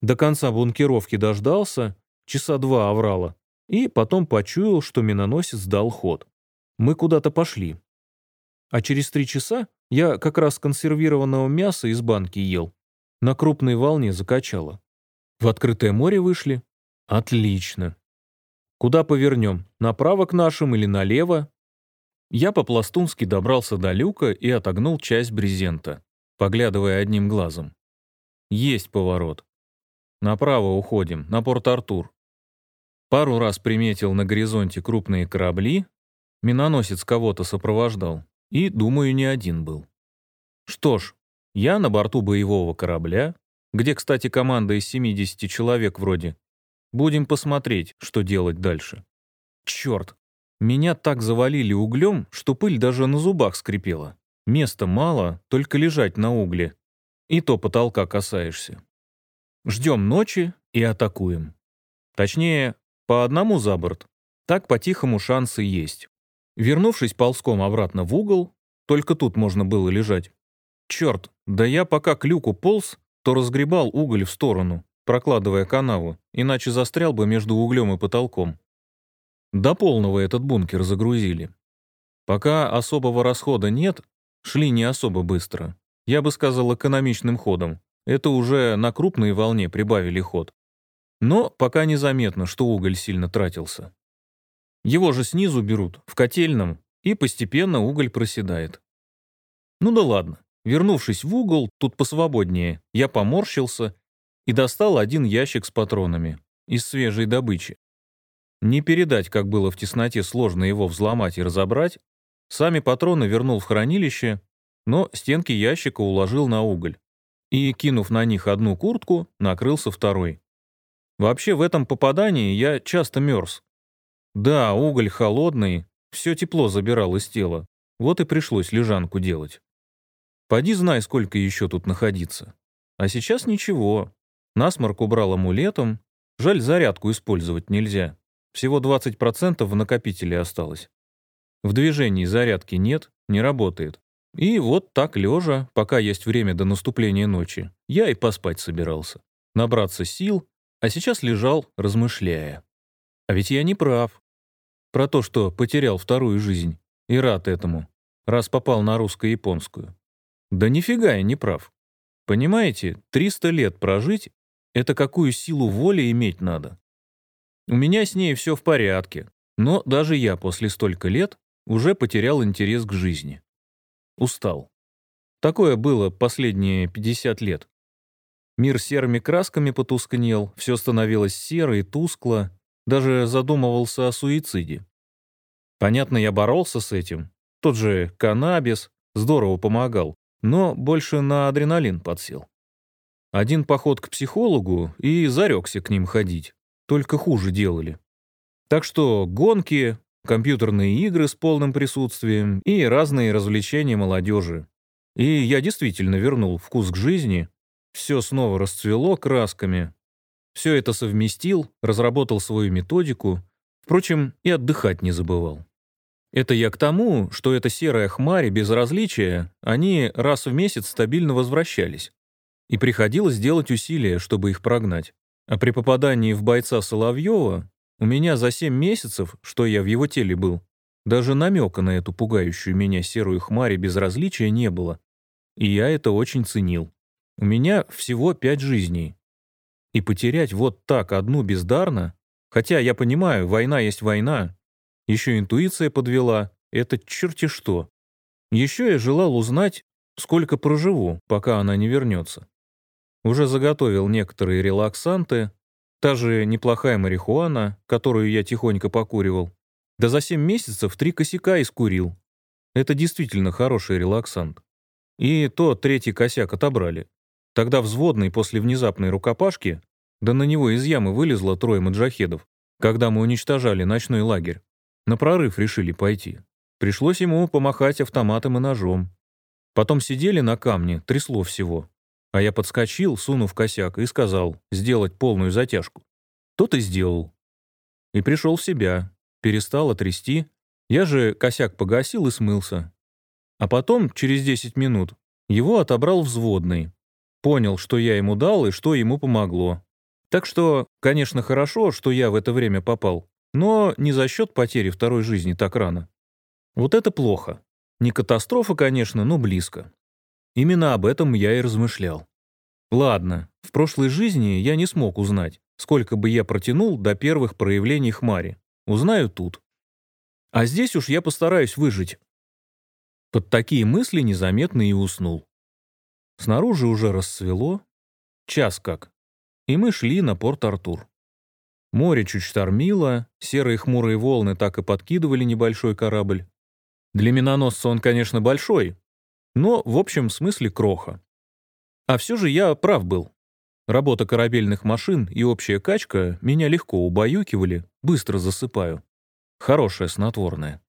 До конца бункеровки дождался, часа два оврала, и потом почуял, что миноносец дал ход. Мы куда-то пошли. А через три часа я как раз консервированного мяса из банки ел. На крупной волне закачало. В открытое море вышли? Отлично. Куда повернем? Направо к нашим или налево? Я по-пластунски добрался до люка и отогнул часть брезента, поглядывая одним глазом. Есть поворот. Направо уходим, на Порт-Артур. Пару раз приметил на горизонте крупные корабли, миноносец кого-то сопровождал, и, думаю, не один был. Что ж, я на борту боевого корабля, где, кстати, команда из 70 человек вроде. Будем посмотреть, что делать дальше. Черт, меня так завалили углем, что пыль даже на зубах скрипела. Места мало, только лежать на угле. И то потолка касаешься. Ждем ночи и атакуем. Точнее, по одному за борт. Так по-тихому шансы есть. Вернувшись ползком обратно в угол, только тут можно было лежать. Черт, да я пока к люку полз, то разгребал уголь в сторону, прокладывая канаву, иначе застрял бы между углем и потолком. До полного этот бункер загрузили. Пока особого расхода нет, шли не особо быстро. Я бы сказал экономичным ходом. Это уже на крупной волне прибавили ход. Но пока незаметно, что уголь сильно тратился. Его же снизу берут, в котельном, и постепенно уголь проседает. Ну да ладно. Вернувшись в угол, тут посвободнее, я поморщился и достал один ящик с патронами из свежей добычи. Не передать, как было в тесноте сложно его взломать и разобрать. Сами патроны вернул в хранилище, но стенки ящика уложил на уголь и, кинув на них одну куртку, накрылся второй. Вообще в этом попадании я часто мерз. Да, уголь холодный, все тепло забирал из тела, вот и пришлось лежанку делать. Поди знай, сколько еще тут находиться. А сейчас ничего. Насморк убрал амулетом, жаль, зарядку использовать нельзя. Всего 20% в накопителе осталось. В движении зарядки нет, не работает. И вот так лежа, пока есть время до наступления ночи, я и поспать собирался. Набраться сил, а сейчас лежал, размышляя. А ведь я не прав. Про то, что потерял вторую жизнь. И рад этому, раз попал на русско-японскую. Да нифига я не прав. Понимаете, 300 лет прожить — это какую силу воли иметь надо. У меня с ней все в порядке, но даже я после столько лет уже потерял интерес к жизни. Устал. Такое было последние 50 лет. Мир серыми красками потускнел, все становилось серо и тускло, даже задумывался о суициде. Понятно, я боролся с этим. Тот же каннабис здорово помогал, но больше на адреналин подсел. Один поход к психологу и зарекся к ним ходить, только хуже делали. Так что гонки, компьютерные игры с полным присутствием и разные развлечения молодежи. И я действительно вернул вкус к жизни, все снова расцвело красками. Все это совместил, разработал свою методику, впрочем, и отдыхать не забывал. Это я к тому, что эта серая хмарь и безразличие, они раз в месяц стабильно возвращались. И приходилось делать усилия, чтобы их прогнать. А при попадании в бойца Соловьева у меня за семь месяцев, что я в его теле был, даже намека на эту пугающую меня серую хмарь и безразличия не было. И я это очень ценил. У меня всего пять жизней. И потерять вот так одну бездарно, хотя я понимаю, война есть война, Еще интуиция подвела. Это черти что. Еще я желал узнать, сколько проживу, пока она не вернется. Уже заготовил некоторые релаксанты, та же неплохая марихуана, которую я тихонько покуривал. Да за 7 месяцев три косяка искурил. Это действительно хороший релаксант. И то третий косяк отобрали. Тогда взводный после внезапной рукопашки, да на него из ямы вылезло трое маджахедов, когда мы уничтожали ночной лагерь. На прорыв решили пойти. Пришлось ему помахать автоматом и ножом. Потом сидели на камне, трясло всего. А я подскочил, сунув косяк, и сказал сделать полную затяжку. Тот и сделал. И пришел в себя, перестал трясти. Я же косяк погасил и смылся. А потом, через 10 минут, его отобрал взводный. Понял, что я ему дал и что ему помогло. Так что, конечно, хорошо, что я в это время попал, но не за счет потери второй жизни так рано. Вот это плохо. Не катастрофа, конечно, но близко. Именно об этом я и размышлял. Ладно, в прошлой жизни я не смог узнать, сколько бы я протянул до первых проявлений хмари. Узнаю тут. А здесь уж я постараюсь выжить. Под такие мысли незаметно и уснул. Снаружи уже расцвело. Час как. И мы шли на Порт-Артур. Море чуть штормило, серые хмурые волны так и подкидывали небольшой корабль. Для миноносца он, конечно, большой, но в общем смысле кроха. А все же я прав был. Работа корабельных машин и общая качка меня легко убаюкивали, быстро засыпаю. Хорошее снотворное.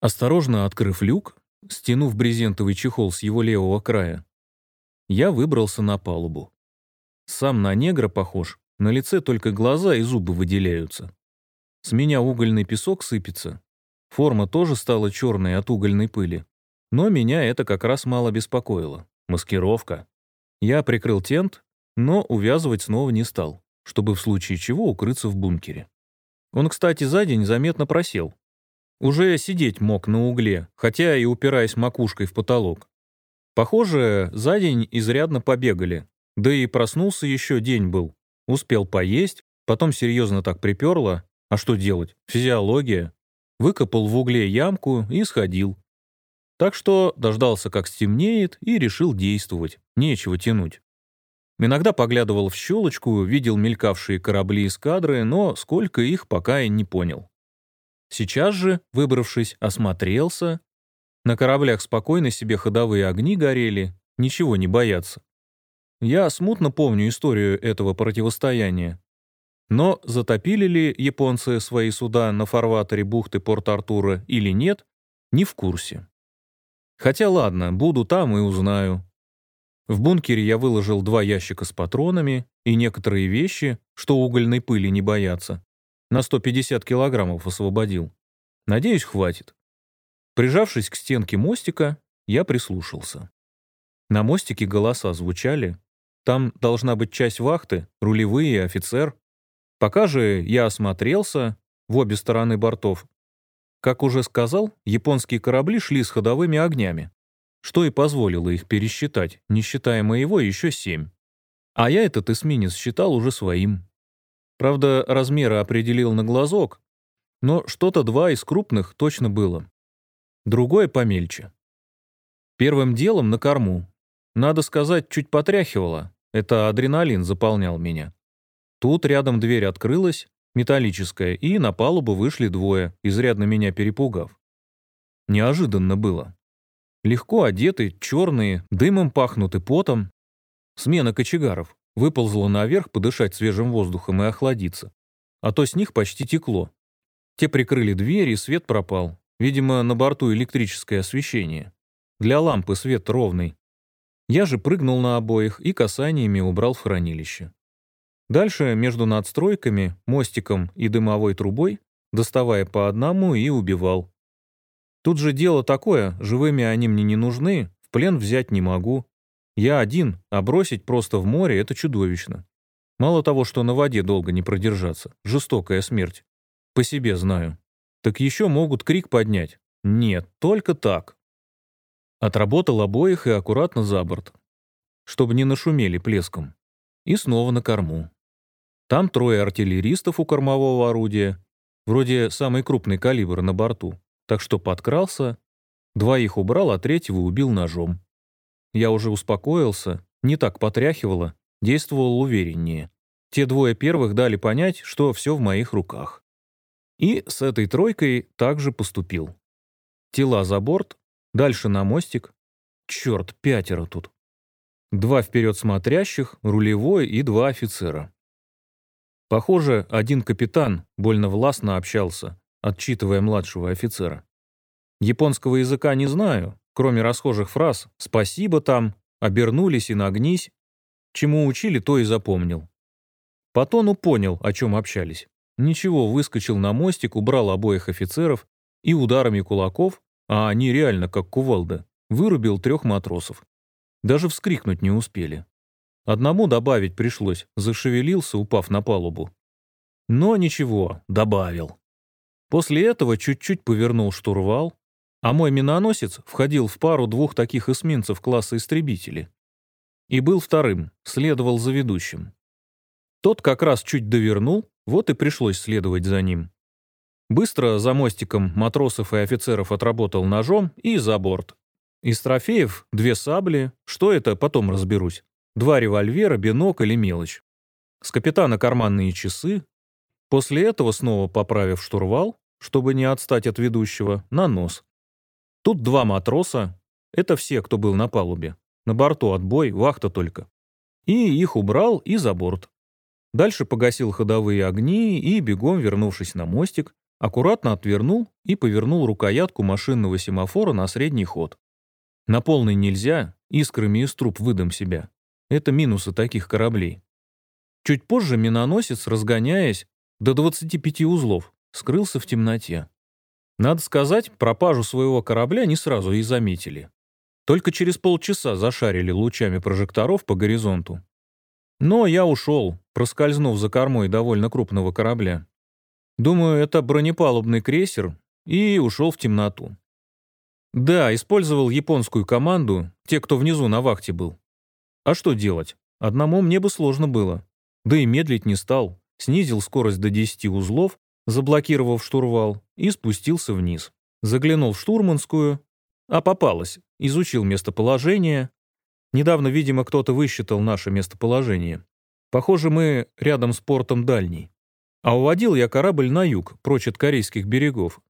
Осторожно открыв люк, стянув брезентовый чехол с его левого края, я выбрался на палубу. Сам на негра похож, на лице только глаза и зубы выделяются. С меня угольный песок сыпется, Форма тоже стала черной от угольной пыли. Но меня это как раз мало беспокоило. Маскировка. Я прикрыл тент, но увязывать снова не стал, чтобы в случае чего укрыться в бункере. Он, кстати, за день заметно просел. Уже сидеть мог на угле, хотя и упираясь макушкой в потолок. Похоже, за день изрядно побегали. Да и проснулся еще день был. Успел поесть, потом серьезно так приперло. А что делать? Физиология выкопал в угле ямку и сходил. Так что дождался, как стемнеет, и решил действовать. Нечего тянуть. Иногда поглядывал в щелочку, видел мелькавшие корабли эскадры, но сколько их, пока и не понял. Сейчас же, выбравшись, осмотрелся. На кораблях спокойно себе ходовые огни горели, ничего не боятся. Я смутно помню историю этого противостояния. Но затопили ли японцы свои суда на фарватере бухты Порт-Артура или нет, не в курсе. Хотя ладно, буду там и узнаю. В бункере я выложил два ящика с патронами и некоторые вещи, что угольной пыли не боятся. На 150 килограммов освободил. Надеюсь, хватит. Прижавшись к стенке мостика, я прислушался. На мостике голоса звучали. Там должна быть часть вахты, рулевые, офицер. Пока же я осмотрелся в обе стороны бортов. Как уже сказал, японские корабли шли с ходовыми огнями, что и позволило их пересчитать, не считая моего, еще семь. А я этот эсминец считал уже своим. Правда, размеры определил на глазок, но что-то два из крупных точно было. Другое помельче. Первым делом на корму. Надо сказать, чуть потряхивало. Это адреналин заполнял меня. Тут рядом дверь открылась, металлическая, и на палубу вышли двое, изрядно меня перепугав. Неожиданно было. Легко одеты, черные, дымом пахнут потом. Смена кочегаров. Выползла наверх подышать свежим воздухом и охладиться. А то с них почти текло. Те прикрыли дверь, и свет пропал. Видимо, на борту электрическое освещение. Для лампы свет ровный. Я же прыгнул на обоих и касаниями убрал в хранилище. Дальше между надстройками, мостиком и дымовой трубой, доставая по одному и убивал. Тут же дело такое, живыми они мне не нужны, в плен взять не могу. Я один, а бросить просто в море — это чудовищно. Мало того, что на воде долго не продержаться, жестокая смерть. По себе знаю. Так еще могут крик поднять. Нет, только так. Отработал обоих и аккуратно за борт, чтобы не нашумели плеском. И снова на корму. Там трое артиллеристов у кормового орудия. вроде самый крупный калибр на борту, так что подкрался, двоих убрал, а третьего убил ножом. Я уже успокоился, не так потряхивало, действовал увереннее. Те двое первых дали понять, что все в моих руках. И с этой тройкой также поступил. Тела за борт, дальше на мостик. Черт, пятеро тут. Два вперед смотрящих, рулевой и два офицера. Похоже, один капитан больно властно общался, отчитывая младшего офицера. Японского языка не знаю, кроме расхожих фраз «спасибо там», «обернулись и нагнись». Чему учили, то и запомнил. По тону понял, о чем общались. Ничего, выскочил на мостик, убрал обоих офицеров и ударами кулаков, а они реально как кувалда, вырубил трех матросов. Даже вскрикнуть не успели. Одному добавить пришлось, зашевелился, упав на палубу. Но ничего, добавил. После этого чуть-чуть повернул штурвал, а мой миноносец входил в пару двух таких эсминцев класса истребители. И был вторым, следовал за ведущим. Тот как раз чуть довернул, вот и пришлось следовать за ним. Быстро за мостиком матросов и офицеров отработал ножом и за борт. Из трофеев две сабли, что это, потом разберусь. Два револьвера, бинокль и мелочь. С капитана карманные часы. После этого, снова поправив штурвал, чтобы не отстать от ведущего, на нос. Тут два матроса. Это все, кто был на палубе. На борту отбой, вахта только. И их убрал и за борт. Дальше погасил ходовые огни и, бегом вернувшись на мостик, аккуратно отвернул и повернул рукоятку машинного семафора на средний ход. На полный нельзя, искрами из труб выдам себя. Это минусы таких кораблей. Чуть позже миноносец, разгоняясь до 25 узлов, скрылся в темноте. Надо сказать, пропажу своего корабля не сразу и заметили. Только через полчаса зашарили лучами прожекторов по горизонту. Но я ушел, проскользнув за кормой довольно крупного корабля. Думаю, это бронепалубный крейсер, и ушел в темноту. Да, использовал японскую команду, те, кто внизу на вахте был. А что делать? Одному мне бы сложно было. Да и медлить не стал. Снизил скорость до 10 узлов, заблокировав штурвал, и спустился вниз. Заглянул в штурманскую. А попалось. Изучил местоположение. Недавно, видимо, кто-то высчитал наше местоположение. Похоже, мы рядом с портом дальний. А уводил я корабль на юг, прочь от корейских берегов.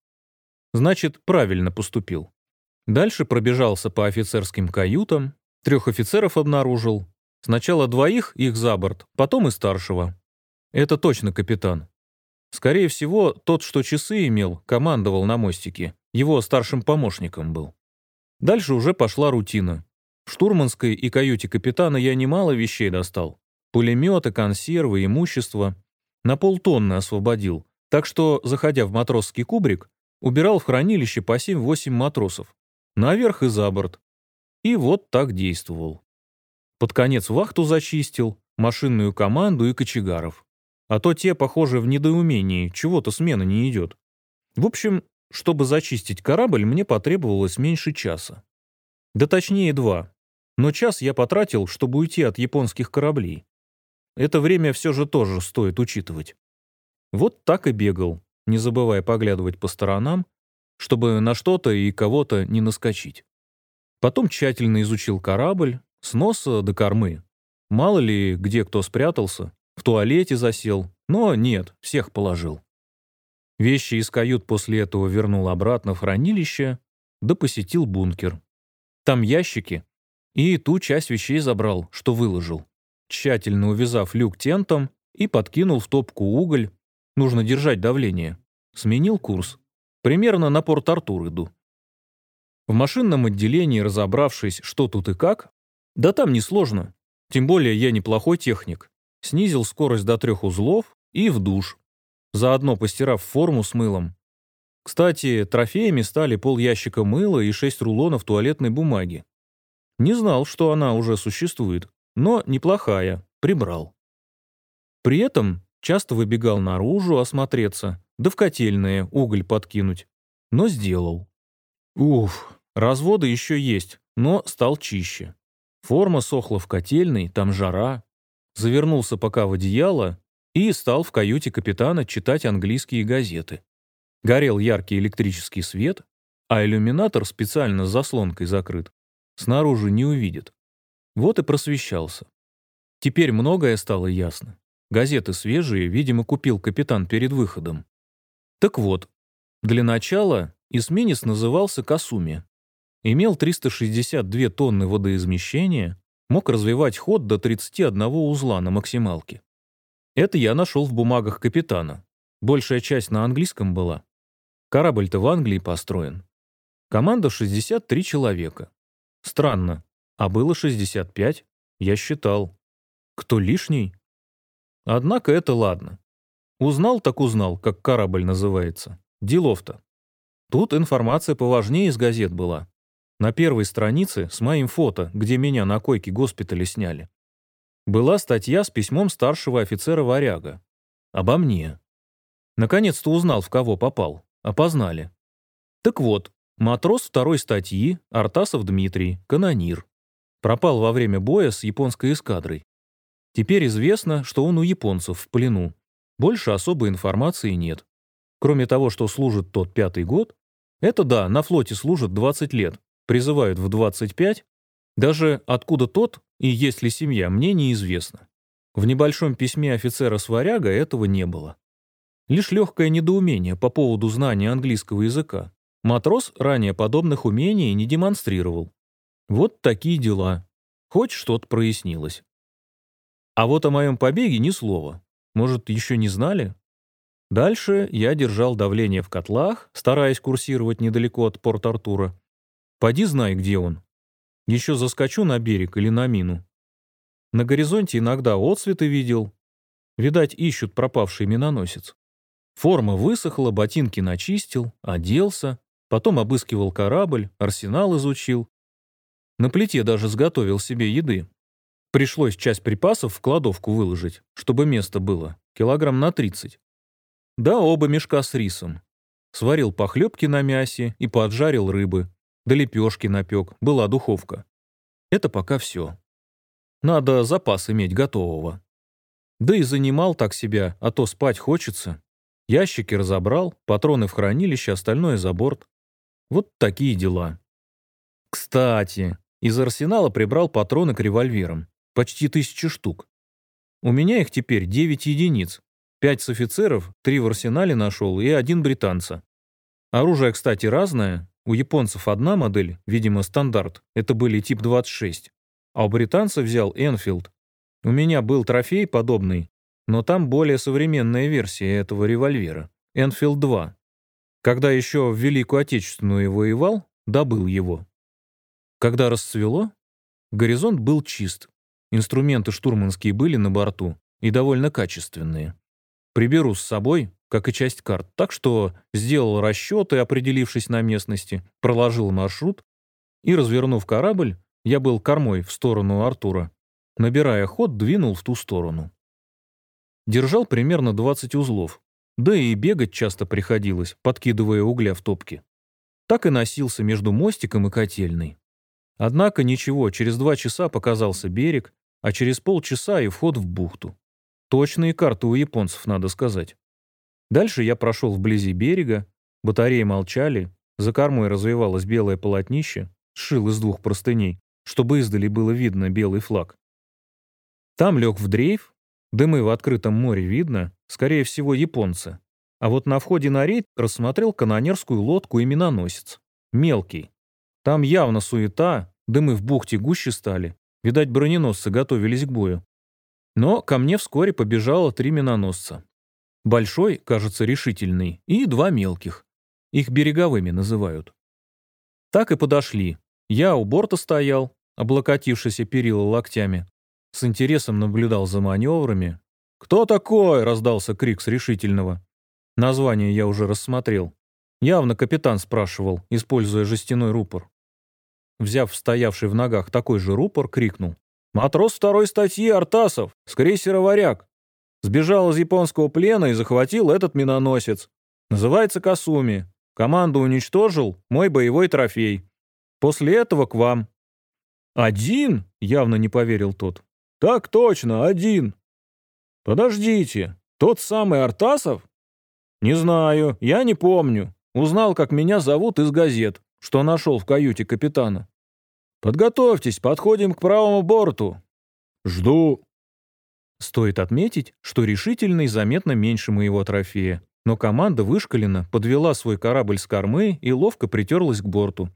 Значит, правильно поступил. Дальше пробежался по офицерским каютам, трех офицеров обнаружил. Сначала двоих, их за борт, потом и старшего. Это точно капитан. Скорее всего, тот, что часы имел, командовал на мостике. Его старшим помощником был. Дальше уже пошла рутина. В штурманской и каюте капитана я немало вещей достал. Пулеметы, консервы, имущество. На полтонны освободил. Так что, заходя в матросский кубрик, убирал в хранилище по 7-8 матросов наверх и за борт. И вот так действовал. Под конец вахту зачистил, машинную команду и кочегаров. А то те, похоже, в недоумении, чего-то смена не идет. В общем, чтобы зачистить корабль, мне потребовалось меньше часа. Да точнее два. Но час я потратил, чтобы уйти от японских кораблей. Это время все же тоже стоит учитывать. Вот так и бегал, не забывая поглядывать по сторонам чтобы на что-то и кого-то не наскочить. Потом тщательно изучил корабль, с носа до кормы. Мало ли, где кто спрятался, в туалете засел, но нет, всех положил. Вещи из кают после этого вернул обратно в хранилище, да посетил бункер. Там ящики, и ту часть вещей забрал, что выложил. Тщательно увязав люк тентом и подкинул в топку уголь. Нужно держать давление. Сменил курс. Примерно на Порт-Артур иду. В машинном отделении, разобравшись, что тут и как, да там несложно. Тем более я неплохой техник. Снизил скорость до трех узлов и в душ. Заодно постирав форму с мылом. Кстати, трофеями стали пол ящика мыла и шесть рулонов туалетной бумаги. Не знал, что она уже существует, но неплохая, прибрал. При этом часто выбегал наружу осмотреться, да в котельные уголь подкинуть. Но сделал. Уф, разводы еще есть, но стал чище. Форма сохла в котельной, там жара. Завернулся пока в одеяло и стал в каюте капитана читать английские газеты. Горел яркий электрический свет, а иллюминатор специально с заслонкой закрыт. Снаружи не увидит. Вот и просвещался. Теперь многое стало ясно. Газеты свежие, видимо, купил капитан перед выходом. Так вот, для начала эсминец назывался Касуми. Имел 362 тонны водоизмещения, мог развивать ход до 31 узла на максималке. Это я нашел в бумагах капитана. Большая часть на английском была. Корабль-то в Англии построен. Команда 63 человека. Странно. А было 65. Я считал. Кто лишний? Однако это ладно. Узнал так узнал, как корабль называется. Делов-то. Тут информация поважнее из газет была. На первой странице с моим фото, где меня на койке госпиталя сняли была статья с письмом старшего офицера Варяга. Обо мне. Наконец-то узнал, в кого попал. Опознали. Так вот, матрос второй статьи, Артасов Дмитрий, канонир. Пропал во время боя с японской эскадрой. Теперь известно, что он у японцев в плену. Больше особой информации нет. Кроме того, что служит тот пятый год, это да, на флоте служит 20 лет, призывают в 25, даже откуда тот и есть ли семья, мне неизвестно. В небольшом письме офицера Сваряга этого не было. Лишь легкое недоумение по поводу знания английского языка. Матрос ранее подобных умений не демонстрировал. Вот такие дела. Хоть что-то прояснилось. А вот о моем побеге ни слова. Может, еще не знали? Дальше я держал давление в котлах, стараясь курсировать недалеко от Порт-Артура. Поди знай, где он. Еще заскочу на берег или на мину. На горизонте иногда отсветы видел. Видать, ищут пропавший миноносец. Форма высохла, ботинки начистил, оделся, потом обыскивал корабль, арсенал изучил. На плите даже сготовил себе еды. Пришлось часть припасов в кладовку выложить, чтобы место было, килограмм на 30. Да, оба мешка с рисом. Сварил похлебки на мясе и поджарил рыбы, да лепешки напек, была духовка. Это пока все. Надо запас иметь готового. Да и занимал так себя, а то спать хочется. Ящики разобрал, патроны в хранилище, остальное за борт. Вот такие дела. Кстати, из арсенала прибрал патроны к револьверам. Почти тысячи штук. У меня их теперь 9 единиц. Пять с офицеров, три в арсенале нашел и один британца. Оружие, кстати, разное, у японцев одна модель, видимо, стандарт, это были тип 26, а у британцев взял Энфилд. У меня был трофей подобный, но там более современная версия этого револьвера, Энфилд 2. Когда еще в Великую Отечественную воевал, добыл его. Когда расцвело, горизонт был чист. Инструменты штурманские были на борту и довольно качественные. Приберу с собой, как и часть карт, так что сделал расчеты, определившись на местности, проложил маршрут и, развернув корабль, я был кормой в сторону Артура. Набирая ход, двинул в ту сторону. Держал примерно 20 узлов, да и бегать часто приходилось, подкидывая угля в топки. Так и носился между мостиком и котельной. Однако ничего, через два часа показался берег, а через полчаса и вход в бухту. Точные карты у японцев, надо сказать. Дальше я прошел вблизи берега, батареи молчали, за кормой развивалось белое полотнище, сшил из двух простыней, чтобы издали было видно белый флаг. Там лег в дрейф, дымы в открытом море видно, скорее всего, японцы. А вот на входе на рейд рассмотрел канонерскую лодку и миноносец. Мелкий. Там явно суета, дымы в бухте гуще стали. Видать, броненосцы готовились к бою. Но ко мне вскоре побежало три миноносца. Большой, кажется, решительный, и два мелких. Их береговыми называют. Так и подошли. Я у борта стоял, облокотившийся перила локтями. С интересом наблюдал за маневрами. «Кто такой?» — раздался крик с решительного. Название я уже рассмотрел. Явно капитан спрашивал, используя жестяной рупор. Взяв стоявший в ногах такой же рупор, крикнул. «Матрос второй статьи Артасов, с крейсера «Варяг». Сбежал из японского плена и захватил этот миноносец. Называется Касуми. Команду уничтожил, мой боевой трофей. После этого к вам». «Один?» — явно не поверил тот. «Так точно, один». «Подождите, Тот самый Артасов? Не знаю, я не помню. Узнал, как меня зовут из газет, что нашел в каюте капитана. Подготовьтесь, подходим к правому борту. Жду. Стоит отметить, что решительный заметно меньше моего трофея, но команда вышкалена, подвела свой корабль с кормы и ловко притерлась к борту.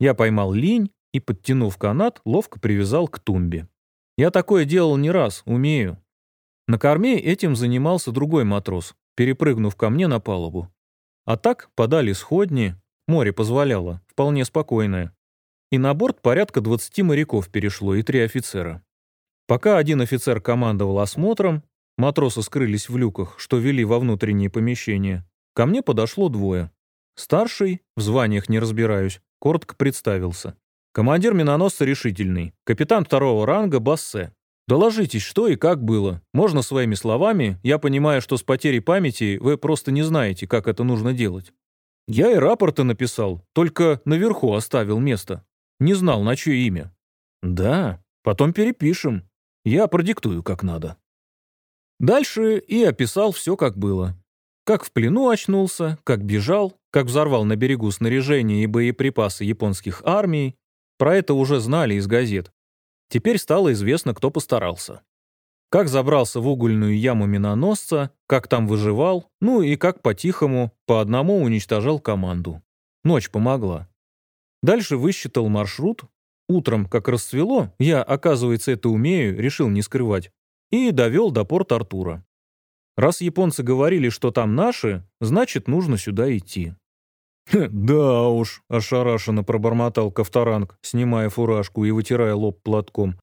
Я поймал линь и, подтянув канат, ловко привязал к тумбе. Я такое делал не раз, умею. На корме этим занимался другой матрос, перепрыгнув ко мне на палубу. А так подали сходни, море позволяло, вполне спокойное. И на борт порядка 20 моряков перешло и три офицера. Пока один офицер командовал осмотром, матросы скрылись в люках, что вели во внутренние помещения, ко мне подошло двое. Старший, в званиях не разбираюсь, коротко представился. Командир миноносца решительный, капитан второго ранга Бассе. Доложитесь, что и как было. Можно своими словами, я понимаю, что с потерей памяти вы просто не знаете, как это нужно делать. Я и рапорты написал, только наверху оставил место. Не знал, на чье имя. Да, потом перепишем. Я продиктую, как надо. Дальше и описал все, как было. Как в плену очнулся, как бежал, как взорвал на берегу снаряжение и боеприпасы японских армий. Про это уже знали из газет. Теперь стало известно, кто постарался. Как забрался в угольную яму миноносца, как там выживал, ну и как по-тихому, по одному уничтожал команду. Ночь помогла. Дальше высчитал маршрут. Утром, как расцвело, я, оказывается, это умею, решил не скрывать. И довел до порта Артура. Раз японцы говорили, что там наши, значит, нужно сюда идти. «Да уж», — ошарашенно пробормотал Ковторанг, снимая фуражку и вытирая лоб платком.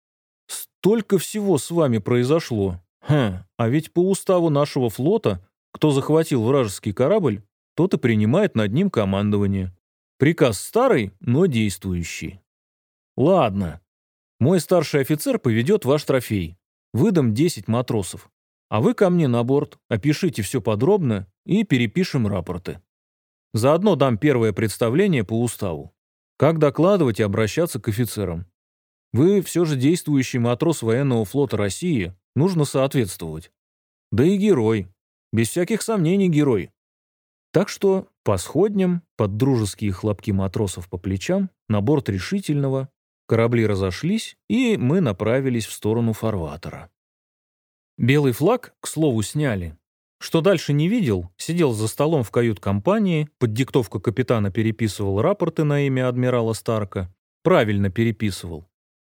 «Столько всего с вами произошло. Хм, а ведь по уставу нашего флота, кто захватил вражеский корабль, тот и принимает над ним командование. Приказ старый, но действующий. Ладно. Мой старший офицер поведет ваш трофей. Выдам 10 матросов. А вы ко мне на борт, опишите все подробно и перепишем рапорты. Заодно дам первое представление по уставу. Как докладывать и обращаться к офицерам. Вы все же действующий матрос военного флота России, нужно соответствовать. Да и герой. Без всяких сомнений герой. Так что по сходням, под дружеские хлопки матросов по плечам, на борт решительного, корабли разошлись, и мы направились в сторону фарватера. Белый флаг, к слову, сняли, что дальше не видел, сидел за столом в кают-компании, под диктовку капитана переписывал рапорты на имя адмирала Старка. Правильно переписывал.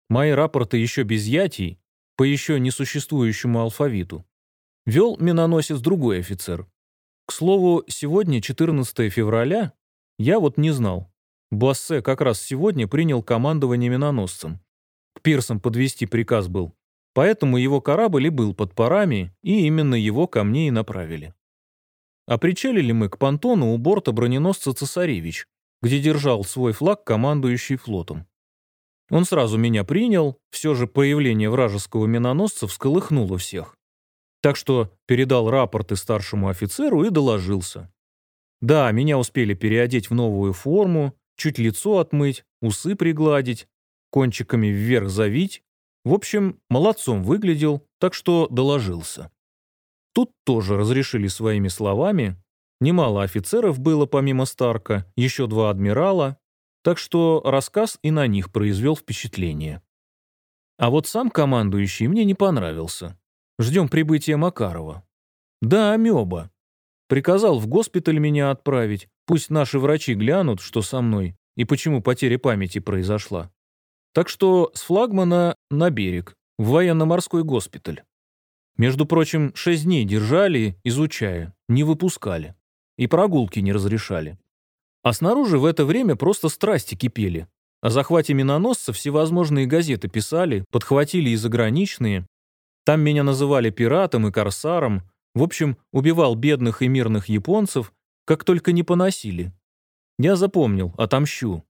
Мои рапорты еще без ятий, по еще несуществующему алфавиту. Вел миноносец другой офицер. К слову, сегодня 14 февраля, я вот не знал. Бассе как раз сегодня принял командование миноносцем. К пирсам подвести приказ был. Поэтому его корабль и был под парами, и именно его ко мне и направили. А причалили мы к понтону у борта броненосца «Цесаревич», где держал свой флаг командующий флотом. Он сразу меня принял, все же появление вражеского миноносца всколыхнуло всех. Так что передал рапорты старшему офицеру и доложился. Да, меня успели переодеть в новую форму, чуть лицо отмыть, усы пригладить, кончиками вверх завить, в общем, молодцом выглядел, так что доложился. Тут тоже разрешили своими словами. Немало офицеров было помимо Старка, еще два адмирала, так что рассказ и на них произвел впечатление. А вот сам командующий мне не понравился. Ждем прибытия Макарова. Да, амеба. Приказал в госпиталь меня отправить, пусть наши врачи глянут, что со мной и почему потеря памяти произошла. Так что с флагмана на берег, в военно-морской госпиталь. Между прочим, шесть дней держали, изучая, не выпускали. И прогулки не разрешали. А снаружи в это время просто страсти кипели. О захвате миноносца всевозможные газеты писали, подхватили и заграничные. Там меня называли пиратом и корсаром. В общем, убивал бедных и мирных японцев, как только не поносили. Я запомнил, отомщу.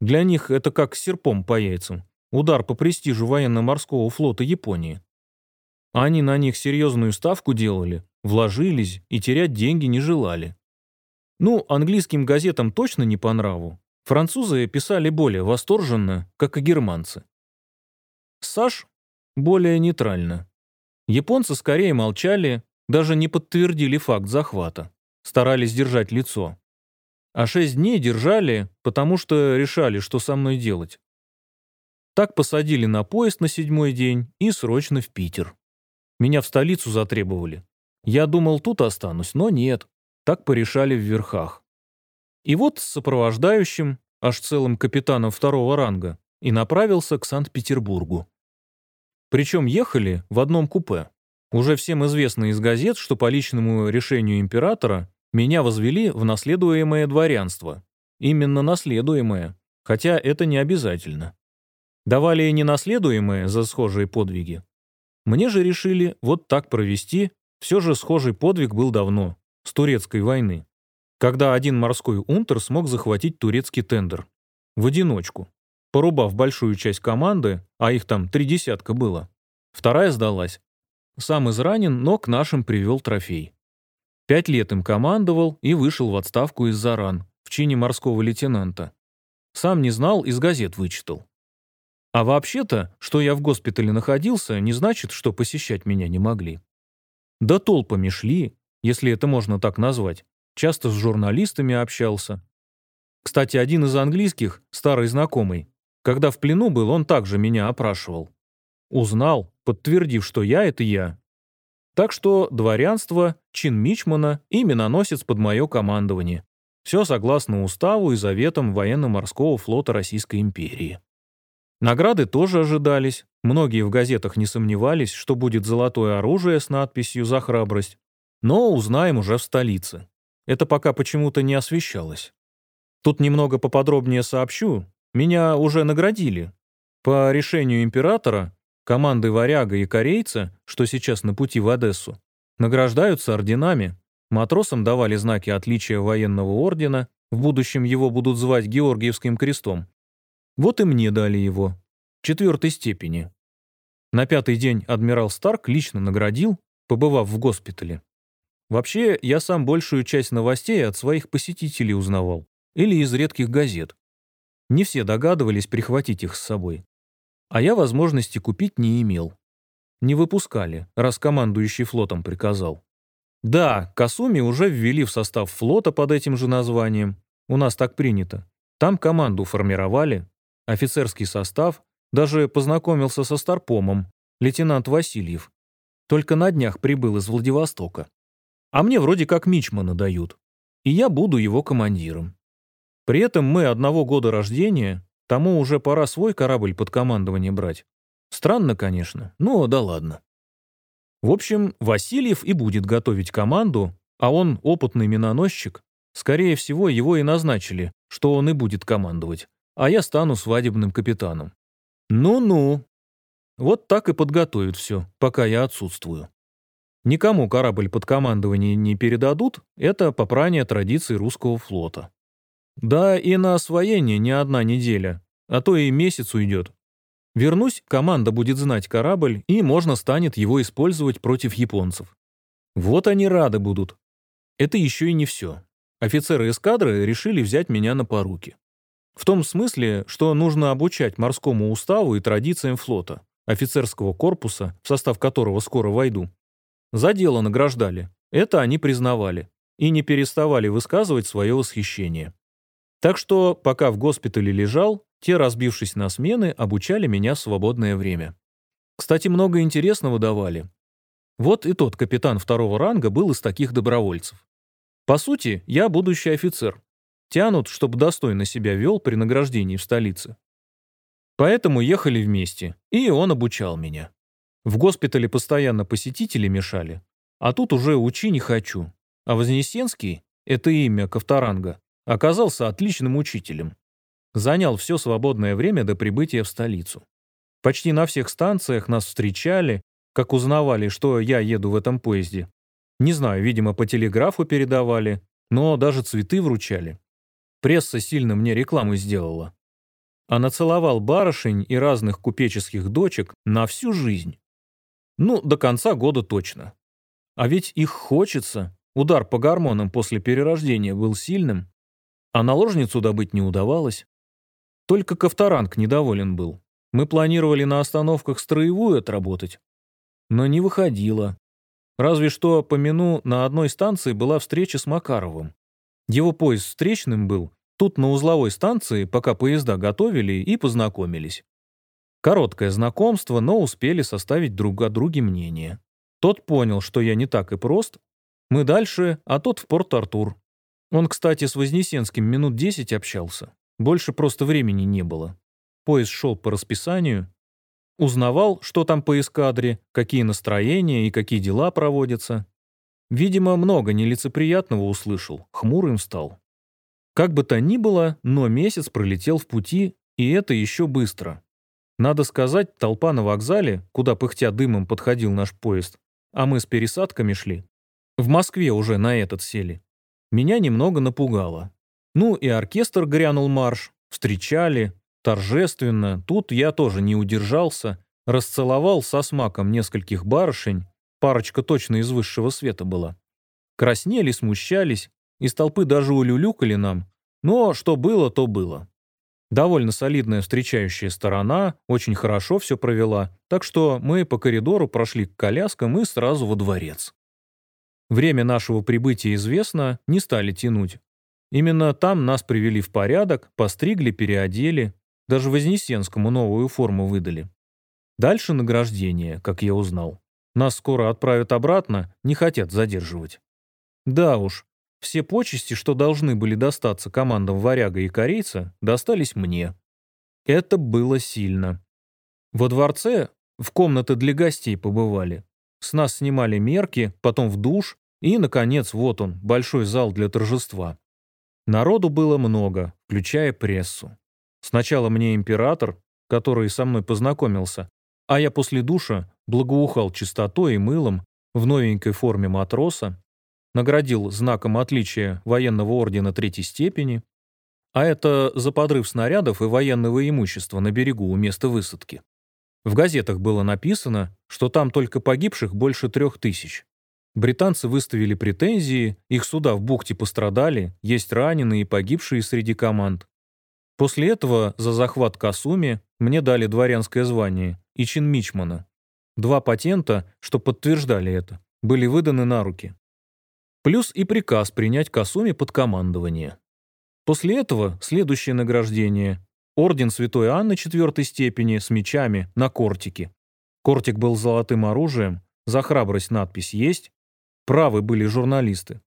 Для них это как серпом по яйцам. Удар по престижу военно-морского флота Японии. Они на них серьезную ставку делали, вложились и терять деньги не желали. Ну, английским газетам точно не по нраву. Французы писали более восторженно, как и германцы. Саш более нейтрально. Японцы скорее молчали, даже не подтвердили факт захвата. Старались держать лицо. А шесть дней держали, потому что решали, что со мной делать. Так посадили на поезд на седьмой день и срочно в Питер. Меня в столицу затребовали. Я думал, тут останусь, но нет. Так порешали в верхах. И вот с сопровождающим, аж целым капитаном второго ранга, и направился к Санкт-Петербургу. Причем ехали в одном купе. Уже всем известно из газет, что по личному решению императора меня возвели в наследуемое дворянство. Именно наследуемое, хотя это не обязательно. Давали и ненаследуемое за схожие подвиги. Мне же решили вот так провести, все же схожий подвиг был давно, с турецкой войны, когда один морской унтер смог захватить турецкий тендер. В одиночку, порубав большую часть команды, а их там три десятка было. Вторая сдалась. Сам изранен, но к нашим привел трофей. Пять лет им командовал и вышел в отставку из-за ран, в чине морского лейтенанта. Сам не знал, из газет вычитал. А вообще-то, что я в госпитале находился, не значит, что посещать меня не могли. Да толпами шли, если это можно так назвать. Часто с журналистами общался. Кстати, один из английских, старый знакомый, когда в плену был, он также меня опрашивал. Узнал, подтвердив, что я — это я, так что дворянство, чин мичмана и миноносец под мое командование. Все согласно уставу и заветам военно-морского флота Российской империи. Награды тоже ожидались. Многие в газетах не сомневались, что будет золотое оружие с надписью «За храбрость». Но узнаем уже в столице. Это пока почему-то не освещалось. Тут немного поподробнее сообщу. Меня уже наградили. По решению императора Команды «Варяга» и «Корейца», что сейчас на пути в Одессу, награждаются орденами. Матросам давали знаки отличия военного ордена, в будущем его будут звать Георгиевским крестом. Вот и мне дали его. Четвертой степени. На пятый день адмирал Старк лично наградил, побывав в госпитале. Вообще, я сам большую часть новостей от своих посетителей узнавал. Или из редких газет. Не все догадывались прихватить их с собой. А я возможности купить не имел. Не выпускали, раз командующий флотом приказал. Да, Касуми уже ввели в состав флота под этим же названием. У нас так принято. Там команду формировали, офицерский состав, даже познакомился со Старпомом, лейтенант Васильев. Только на днях прибыл из Владивостока. А мне вроде как Мичмана дают. И я буду его командиром. При этом мы одного года рождения, Тому уже пора свой корабль под командование брать. Странно, конечно, но да ладно. В общем, Васильев и будет готовить команду, а он опытный миноносчик. Скорее всего, его и назначили, что он и будет командовать, а я стану свадебным капитаном. Ну-ну. Вот так и подготовят все, пока я отсутствую. Никому корабль под командование не передадут, это попрание традиций русского флота. Да и на освоение не одна неделя, а то и месяц уйдет. Вернусь, команда будет знать корабль, и можно станет его использовать против японцев. Вот они рады будут. Это еще и не все. Офицеры эскадры решили взять меня на поруки. В том смысле, что нужно обучать морскому уставу и традициям флота, офицерского корпуса, в состав которого скоро войду. За дело награждали. Это они признавали. И не переставали высказывать свое восхищение. Так что, пока в госпитале лежал, те, разбившись на смены, обучали меня в свободное время. Кстати, много интересного давали. Вот и тот капитан второго ранга был из таких добровольцев. По сути, я будущий офицер. Тянут, чтобы достойно себя вел при награждении в столице. Поэтому ехали вместе, и он обучал меня. В госпитале постоянно посетители мешали, а тут уже учи не хочу. А Вознесенский, это имя Ковторанга, Оказался отличным учителем. Занял все свободное время до прибытия в столицу. Почти на всех станциях нас встречали, как узнавали, что я еду в этом поезде. Не знаю, видимо, по телеграфу передавали, но даже цветы вручали. Пресса сильно мне рекламу сделала. А нацеловал барышень и разных купеческих дочек на всю жизнь. Ну, до конца года точно. А ведь их хочется. Удар по гормонам после перерождения был сильным. А наложницу добыть не удавалось. Только Ковторанг недоволен был. Мы планировали на остановках строевую отработать. Но не выходило. Разве что по мину на одной станции была встреча с Макаровым. Его поезд встречным был, тут на узловой станции, пока поезда готовили, и познакомились. Короткое знакомство, но успели составить друг о друге мнение. Тот понял, что я не так и прост. Мы дальше, а тот в Порт-Артур. Он, кстати, с Вознесенским минут десять общался. Больше просто времени не было. Поезд шел по расписанию, Узнавал, что там по эскадре, какие настроения и какие дела проводятся. Видимо, много нелицеприятного услышал, хмурым стал. Как бы то ни было, но месяц пролетел в пути, и это еще быстро. Надо сказать, толпа на вокзале, куда пыхтя дымом подходил наш поезд, а мы с пересадками шли. В Москве уже на этот сели. Меня немного напугало. Ну и оркестр грянул марш, встречали, Торжественно, тут я тоже не удержался, расцеловал со смаком нескольких барышень, парочка точно из высшего света была. Краснели, смущались, из толпы даже улюлюкали нам, но что было, то было. Довольно солидная встречающая сторона, очень хорошо все провела, так что мы по коридору прошли к коляскам и сразу во дворец. Время нашего прибытия известно, не стали тянуть. Именно там нас привели в порядок, постригли, переодели, даже Вознесенскому новую форму выдали. Дальше награждение, как я узнал. Нас скоро отправят обратно, не хотят задерживать. Да уж, все почести, что должны были достаться командам варяга и корейца, достались мне. Это было сильно. Во дворце в комнаты для гостей побывали. С нас снимали мерки, потом в душ, и, наконец, вот он, большой зал для торжества. Народу было много, включая прессу. Сначала мне император, который со мной познакомился, а я после душа благоухал чистотой и мылом в новенькой форме матроса, наградил знаком отличия военного ордена третьей степени, а это за подрыв снарядов и военного имущества на берегу у места высадки. В газетах было написано, что там только погибших больше трех тысяч. Британцы выставили претензии, их суда в бухте пострадали, есть раненые и погибшие среди команд. После этого за захват Касуми мне дали дворянское звание и чин мичмана. Два патента, что подтверждали это, были выданы на руки. Плюс и приказ принять Касуми под командование. После этого следующее награждение – Орден Святой Анны четвертой степени с мечами на кортике. Кортик был золотым оружием, за храбрость надпись есть, правы были журналисты.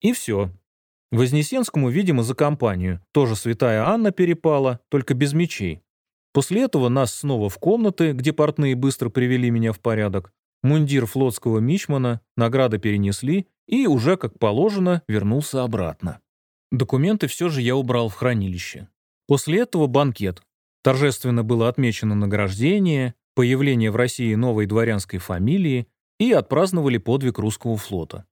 И все, Вознесенскому, видимо, за компанию. Тоже святая Анна перепала, только без мечей. После этого нас снова в комнаты, где портные быстро привели меня в порядок. Мундир флотского мичмана, награды перенесли и уже, как положено, вернулся обратно. Документы все же я убрал в хранилище. После этого банкет. Торжественно было отмечено награждение, появление в России новой дворянской фамилии и отпраздновали подвиг русского флота.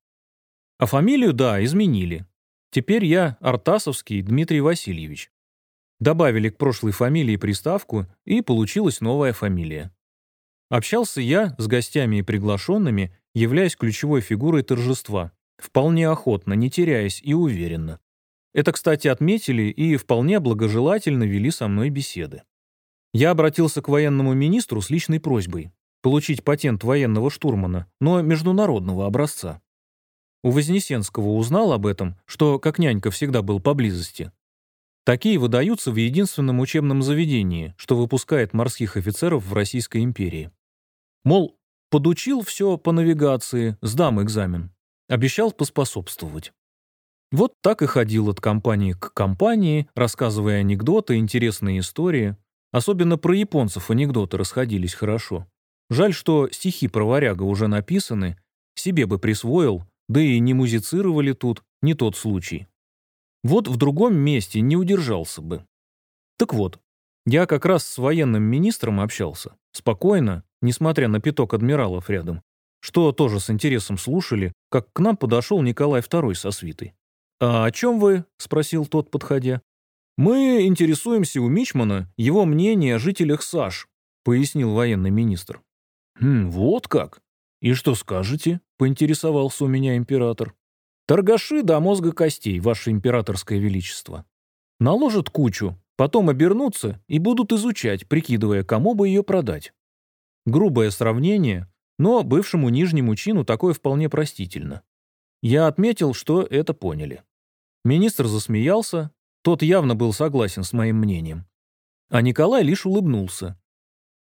А фамилию, да, изменили. Теперь я Артасовский Дмитрий Васильевич. Добавили к прошлой фамилии приставку, и получилась новая фамилия. Общался я с гостями и приглашенными, являясь ключевой фигурой торжества, вполне охотно, не теряясь и уверенно. Это, кстати, отметили и вполне благожелательно вели со мной беседы. Я обратился к военному министру с личной просьбой получить патент военного штурмана, но международного образца. У Вознесенского узнал об этом, что как нянька всегда был поблизости. Такие выдаются в единственном учебном заведении, что выпускает морских офицеров в Российской империи. Мол, подучил все по навигации, сдам экзамен. Обещал поспособствовать. Вот так и ходил от компании к компании, рассказывая анекдоты, интересные истории. Особенно про японцев анекдоты расходились хорошо. Жаль, что стихи про варяга уже написаны, себе бы присвоил, да и не музицировали тут, не тот случай. Вот в другом месте не удержался бы. Так вот, я как раз с военным министром общался. Спокойно, несмотря на пяток адмиралов рядом, что тоже с интересом слушали, как к нам подошел Николай II со свитой. «А о чем вы?» — спросил тот, подходя. «Мы интересуемся у Мичмана его мнение о жителях САШ», — пояснил военный министр. «Хм, вот как? И что скажете?» поинтересовался у меня император. «Торгаши до мозга костей, ваше императорское величество. Наложат кучу, потом обернутся и будут изучать, прикидывая, кому бы ее продать. Грубое сравнение, но бывшему нижнему чину такое вполне простительно. Я отметил, что это поняли. Министр засмеялся, тот явно был согласен с моим мнением. А Николай лишь улыбнулся.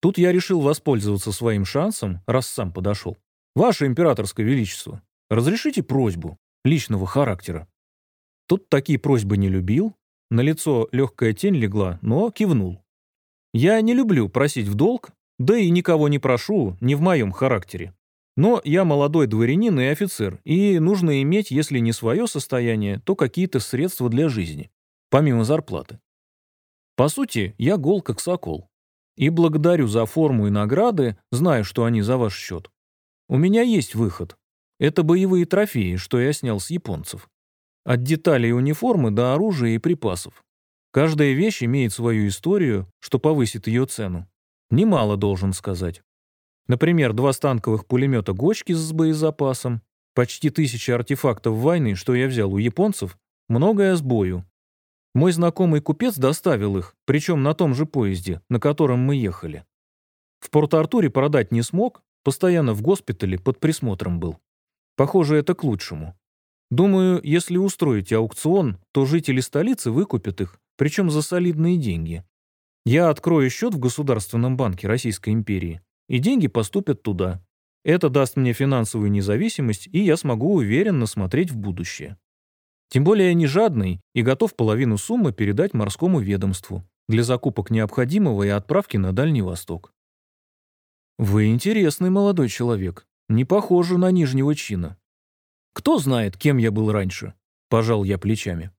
Тут я решил воспользоваться своим шансом, раз сам подошел. «Ваше императорское величество, разрешите просьбу личного характера?» Тут такие просьбы не любил, на лицо легкая тень легла, но кивнул. «Я не люблю просить в долг, да и никого не прошу, не в моем характере. Но я молодой дворянин и офицер, и нужно иметь, если не свое состояние, то какие-то средства для жизни, помимо зарплаты. По сути, я гол как сокол. И благодарю за форму и награды, знаю, что они за ваш счет. У меня есть выход. Это боевые трофеи, что я снял с японцев. От деталей униформы до оружия и припасов. Каждая вещь имеет свою историю, что повысит ее цену. Немало, должен сказать. Например, два станковых пулемета «Гочки» с боезапасом, почти тысяча артефактов войны, что я взял у японцев, многое с бою, мой знакомый купец доставил их, причем на том же поезде, на котором мы ехали. В Порт-Артуре продать не смог, постоянно в госпитале под присмотром был. Похоже, это к лучшему. Думаю, если устроить аукцион, то жители столицы выкупят их, причем за солидные деньги. Я открою счет в Государственном банке Российской империи, и деньги поступят туда. Это даст мне финансовую независимость, и я смогу уверенно смотреть в будущее. Тем более я не жадный и готов половину суммы передать морскому ведомству для закупок необходимого и отправки на Дальний Восток. Вы интересный молодой человек, не похожи на нижнего чина. Кто знает, кем я был раньше? Пожал я плечами.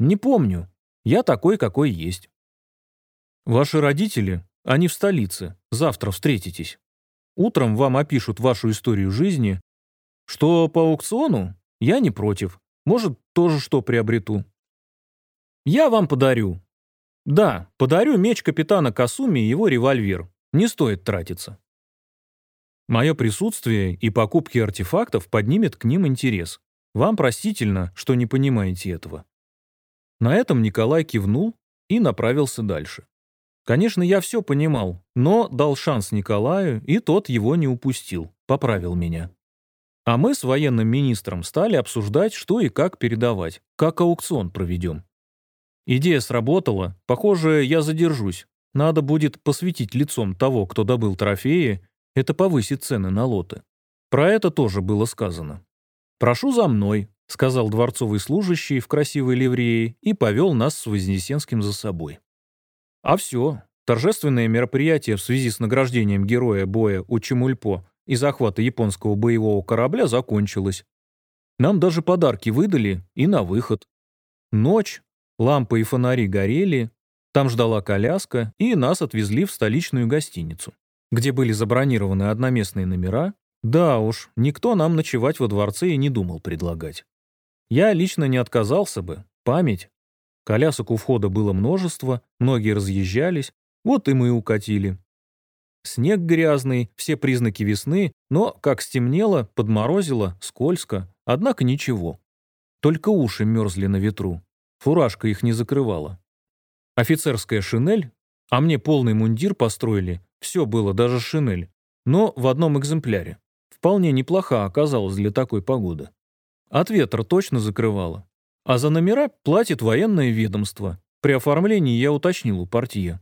Не помню. Я такой, какой есть. Ваши родители, они в столице, завтра встретитесь. Утром вам опишут вашу историю жизни. Что по аукциону, я не против. Может, тоже что приобрету. Я вам подарю. Да, подарю меч капитана Касуми и его револьвер. Не стоит тратиться. Мое присутствие и покупки артефактов поднимет к ним интерес. Вам простительно, что не понимаете этого. На этом Николай кивнул и направился дальше. Конечно, я все понимал, но дал шанс Николаю, и тот его не упустил, поправил меня. А мы с военным министром стали обсуждать, что и как передавать, как аукцион проведем. Идея сработала, похоже, я задержусь. Надо будет посвятить лицом того, кто добыл трофеи, это повысит цены на лоты. Про это тоже было сказано. «Прошу за мной», — сказал дворцовый служащий в красивой ливреи и повел нас с Вознесенским за собой. А все, торжественное мероприятие в связи с награждением героя боя у Чемульпо и захвата японского боевого корабля закончилось. Нам даже подарки выдали и на выход. Ночь, лампы и фонари горели, там ждала коляска, и нас отвезли в столичную гостиницу, где были забронированы одноместные номера. Да уж, никто нам ночевать во дворце и не думал предлагать. Я лично не отказался бы, память. Колясок у входа было множество, многие разъезжались, вот и мы укатили. Снег грязный, все признаки весны, но, как стемнело, подморозило, скользко, однако ничего. Только уши мерзли на ветру. Фуражка их не закрывала. Офицерская шинель, а мне полный мундир построили, все было, даже шинель, но в одном экземпляре. Вполне неплоха оказалась для такой погоды. От ветра точно закрывала. А за номера платит военное ведомство. При оформлении я уточнил у партии.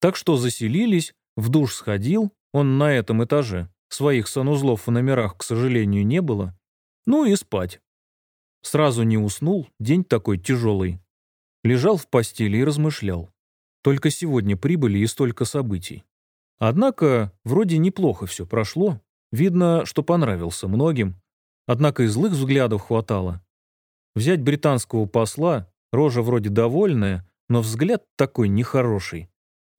Так что заселились, в душ сходил, он на этом этаже. Своих санузлов в номерах, к сожалению, не было. Ну и спать. Сразу не уснул, день такой тяжелый. Лежал в постели и размышлял. Только сегодня прибыли и столько событий. Однако, вроде неплохо все прошло. Видно, что понравился многим. Однако и злых взглядов хватало. Взять британского посла, рожа вроде довольная, но взгляд такой нехороший.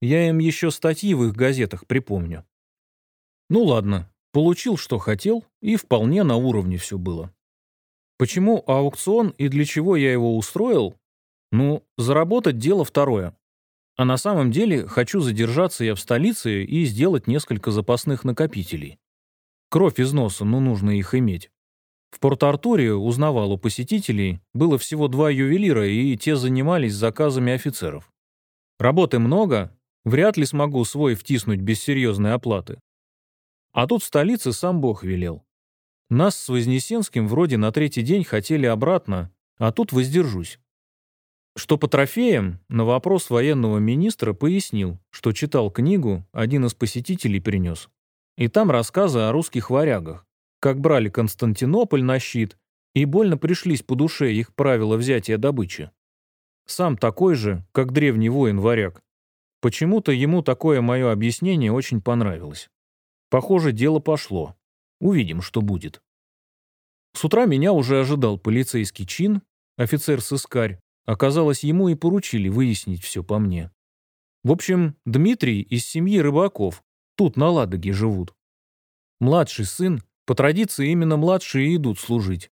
Я им еще статьи в их газетах припомню. Ну ладно, получил, что хотел, и вполне на уровне все было. Почему аукцион и для чего я его устроил? Ну, заработать дело второе. А на самом деле хочу задержаться я в столице и сделать несколько запасных накопителей. Кровь из носа, но ну, нужно их иметь. В Порт-Артуре узнавал у посетителей, было всего два ювелира, и те занимались заказами офицеров. Работы много, Вряд ли смогу свой втиснуть без серьезной оплаты. А тут в столице сам Бог велел. Нас с Вознесенским вроде на третий день хотели обратно, а тут воздержусь. Что по трофеям, на вопрос военного министра пояснил, что читал книгу, один из посетителей принес. И там рассказы о русских варягах, как брали Константинополь на щит, и больно пришлись по душе их правила взятия добычи. Сам такой же, как древний воин-варяг. Почему-то ему такое мое объяснение очень понравилось. Похоже, дело пошло. Увидим, что будет. С утра меня уже ожидал полицейский чин, офицер-сыскарь, Оказалось, ему и поручили выяснить все по мне. В общем, Дмитрий из семьи рыбаков. Тут на Ладоге живут. Младший сын, по традиции именно младшие идут служить.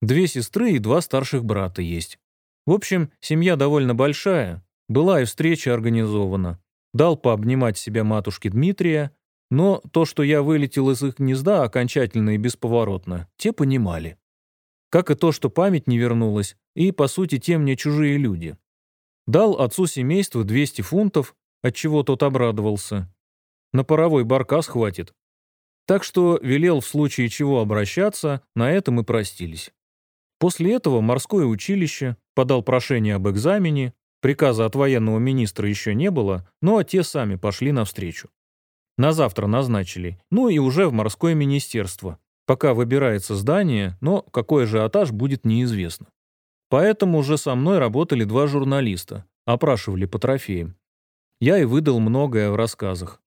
Две сестры и два старших брата есть. В общем, семья довольно большая. Была и встреча организована. Дал пообнимать себя матушке Дмитрия, но то, что я вылетел из их гнезда окончательно и бесповоротно, те понимали. Как и то, что память не вернулась, и, по сути, те мне чужие люди. Дал отцу семейства 200 фунтов, от чего тот обрадовался. На паровой баркас хватит. Так что велел в случае чего обращаться, на этом и простились. После этого морское училище подал прошение об экзамене, приказа от военного министра еще не было, но те сами пошли навстречу. На завтра назначили, ну и уже в морское министерство, Пока выбирается здание, но какой ажиотаж будет неизвестно. Поэтому уже со мной работали два журналиста, опрашивали по трофеям. Я и выдал многое в рассказах.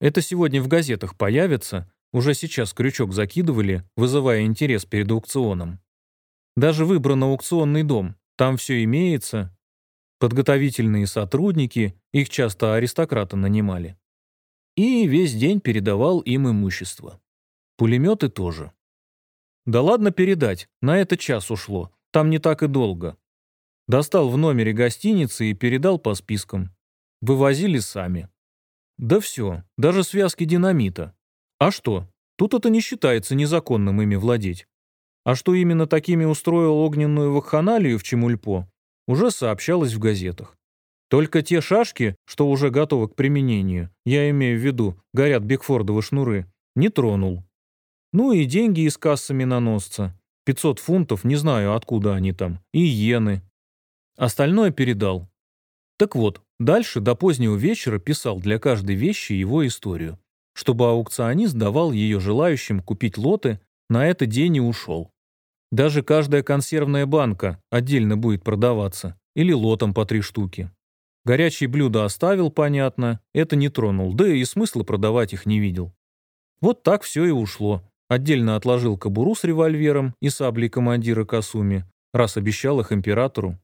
Это сегодня в газетах появится, уже сейчас крючок закидывали, вызывая интерес перед аукционом. Даже выбран аукционный дом, там все имеется. Подготовительные сотрудники, их часто аристократы нанимали. И весь день передавал им имущество. Пулеметы тоже. Да ладно передать, на это час ушло, там не так и долго. Достал в номере гостиницы и передал по спискам. Вывозили сами. Да все, даже связки динамита. А что? Тут это не считается незаконным ими владеть. А что именно такими устроил огненную вакханалию в Чемульпо, уже сообщалось в газетах. Только те шашки, что уже готовы к применению, я имею в виду, горят Бигфордовы шнуры, не тронул. Ну и деньги из кассы миноносца. 500 фунтов, не знаю, откуда они там. И иены. Остальное передал. Так вот, дальше до позднего вечера писал для каждой вещи его историю, чтобы аукционист давал ее желающим купить лоты, на это день и ушел. Даже каждая консервная банка отдельно будет продаваться, или лотом по три штуки. Горячие блюда оставил, понятно, это не тронул, да и смысла продавать их не видел. Вот так все и ушло. Отдельно отложил кобуру с револьвером и саблей командира Касуми, раз обещал их императору.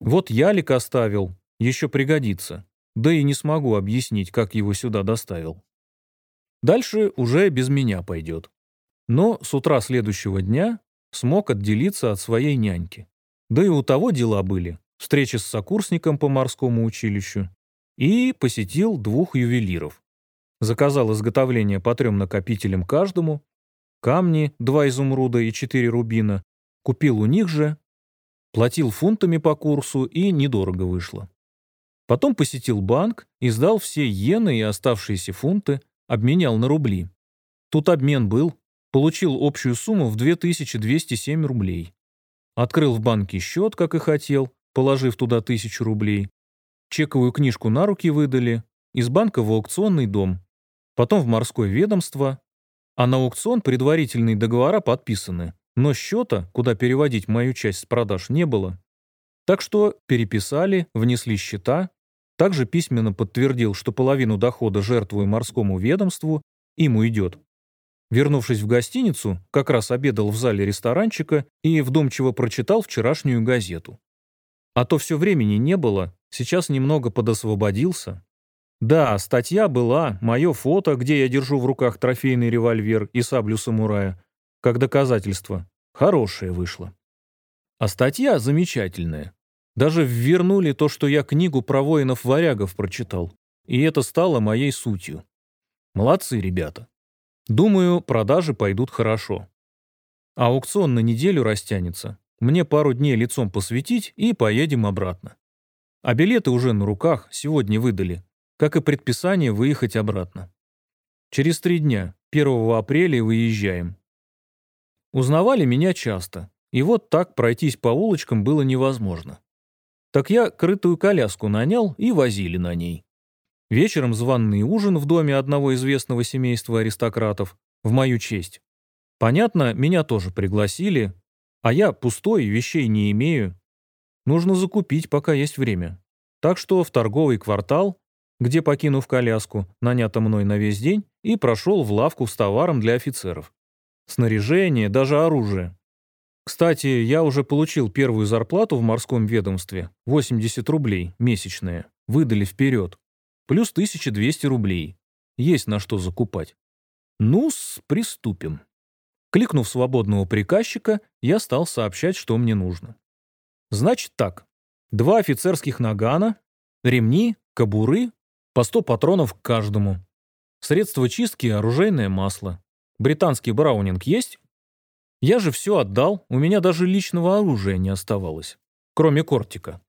Вот ялик оставил, еще пригодится. Да и не смогу объяснить, как его сюда доставил. Дальше уже без меня пойдет. Но с утра следующего дня смог отделиться от своей няньки. Да и у того дела были. Встреча с сокурсником по морскому училищу. И посетил двух ювелиров. Заказал изготовление по трем накопителям каждому, камни, два изумруда и четыре рубина, купил у них же, платил фунтами по курсу и недорого вышло. Потом посетил банк и сдал все иены и оставшиеся фунты, обменял на рубли. Тут обмен был, получил общую сумму в 2207 рублей. Открыл в банке счет, как и хотел, положив туда тысячу рублей. Чековую книжку на руки выдали, из банка в аукционный дом, потом в морское ведомство, а на аукцион предварительные договора подписаны, но счета, куда переводить мою часть с продаж, не было. Так что переписали, внесли счета, также письменно подтвердил, что половину дохода жертвую морскому ведомству, им уйдет. Вернувшись в гостиницу, как раз обедал в зале ресторанчика и вдумчиво прочитал вчерашнюю газету. А то все времени не было, сейчас немного подосвободился, да, статья была, мое фото, где я держу в руках трофейный револьвер и саблю самурая, как доказательство. Хорошее вышло. А статья замечательная. Даже ввернули то, что я книгу про воинов-варягов прочитал. И это стало моей сутью. Молодцы, ребята. Думаю, продажи пойдут хорошо. Аукцион на неделю растянется. Мне пару дней лицом посветить и поедем обратно. А билеты уже на руках, сегодня выдали как и предписание выехать обратно. Через три дня, 1 апреля выезжаем. Узнавали меня часто, и вот так пройтись по улочкам было невозможно. Так я крытую коляску нанял и возили на ней. Вечером званный ужин в доме одного известного семейства аристократов в мою честь. Понятно, меня тоже пригласили, а я пустой, вещей не имею. Нужно закупить, пока есть время. Так что в торговый квартал, где, покинув коляску, нанято мной на весь день, и прошел в лавку с товаром для офицеров. Снаряжение, даже оружие. Кстати, я уже получил первую зарплату в морском ведомстве, 80 рублей, месячная, выдали вперед плюс 1200 рублей. Есть на что закупать. ну приступим. Кликнув свободного приказчика, я стал сообщать, что мне нужно. Значит так. Два офицерских нагана, ремни, кобуры, по 100 патронов к каждому. Средства чистки, оружейное масло. Британский браунинг есть? Я же все отдал, у меня даже личного оружия не оставалось, кроме кортика.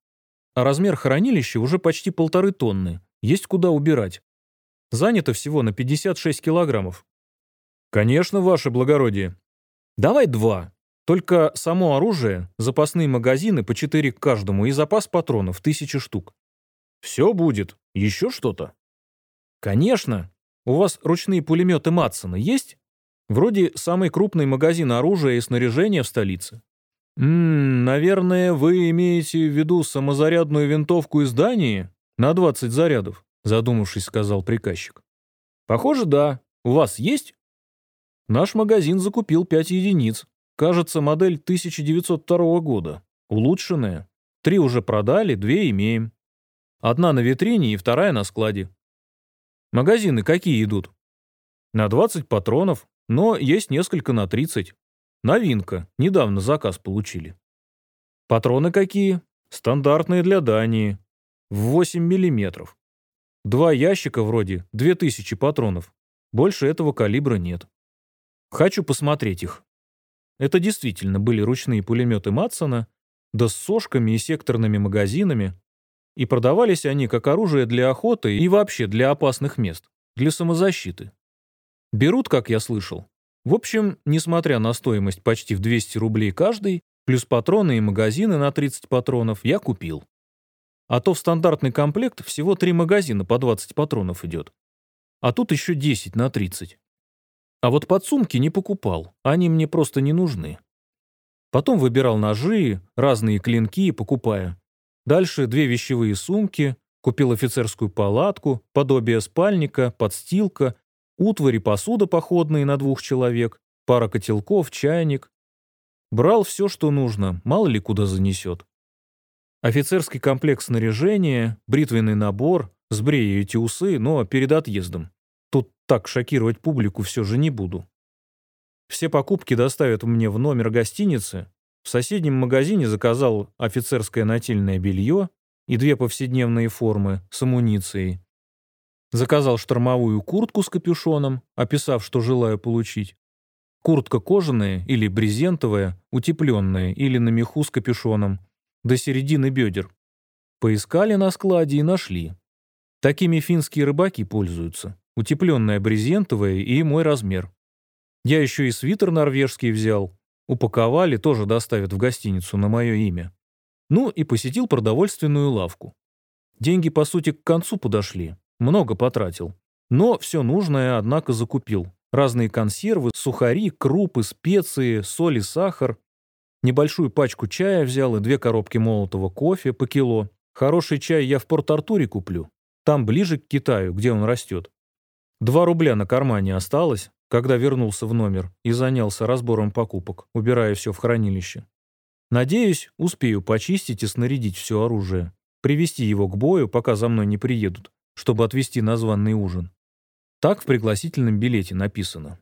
А размер хранилища уже почти полторы тонны, есть куда убирать. Занято всего на 56 килограммов. Конечно, ваше благородие. Давай два. Только само оружие, запасные магазины по четыре к каждому и запас патронов тысячи штук. Все будет. Еще что-то? Конечно. У вас ручные пулеметы Матсона есть? Вроде самый крупный магазин оружия и снаряжения в столице. Ммм, наверное, вы имеете в виду самозарядную винтовку из Дании? «На 20 зарядов», — задумавшись, сказал приказчик. «Похоже, да. У вас есть?» «Наш магазин закупил 5 единиц. Кажется, модель 1902 года. Улучшенная. Три уже продали, две имеем. Одна на витрине и вторая на складе. Магазины какие идут? На 20 патронов, но есть несколько на 30. Новинка. Недавно заказ получили. Патроны какие? Стандартные для Дании. В 8 миллиметров. Два ящика вроде, 2000 патронов. Больше этого калибра нет. Хочу посмотреть их. Это действительно были ручные пулеметы Матсона, да с сошками и секторными магазинами, и продавались они как оружие для охоты и вообще для опасных мест, для самозащиты. Берут, как я слышал. В общем, несмотря на стоимость почти в 200 рублей каждый, плюс патроны и магазины на 30 патронов, я купил. А то в стандартный комплект всего три магазина по 20 патронов идет. А тут еще 10 на 30. А вот подсумки не покупал, они мне просто не нужны. Потом выбирал ножи, разные клинки, покупая. Дальше две вещевые сумки, купил офицерскую палатку, подобие спальника, подстилка, утварь и посуда походные на двух человек, пара котелков, чайник. Брал все, что нужно, мало ли куда занесет. Офицерский комплект снаряжения, бритвенный набор, сбрею эти усы, но перед отъездом. Тут так шокировать публику все же не буду. Все покупки доставят мне в номер гостиницы. В соседнем магазине заказал офицерское нательное белье и две повседневные формы с амуницией. Заказал штормовую куртку с капюшоном, описав, что желаю получить. Куртка кожаная или брезентовая, утепленная или на меху с капюшоном, до середины бедер. Поискали на складе и нашли. Такими финские рыбаки пользуются. Утепленная брезентовая и мой размер. Я еще и свитер норвежский взял. Упаковали, тоже доставят в гостиницу на мое имя. Ну и посетил продовольственную лавку. Деньги, по сути, к концу подошли. Много потратил. Но все нужное, однако, закупил. Разные консервы, сухари, крупы, специи, соль и сахар. Небольшую пачку чая взял и две коробки молотого кофе по кило. Хороший чай я в Порт-Артуре куплю. Там ближе к Китаю, где он растет. Два рубля на кармане осталось, когда вернулся в номер и занялся разбором покупок, убирая все в хранилище. Надеюсь, успею почистить и снарядить все оружие, привести его к бою, пока за мной не приедут, чтобы отвезти на званный ужин. Так в пригласительном билете написано.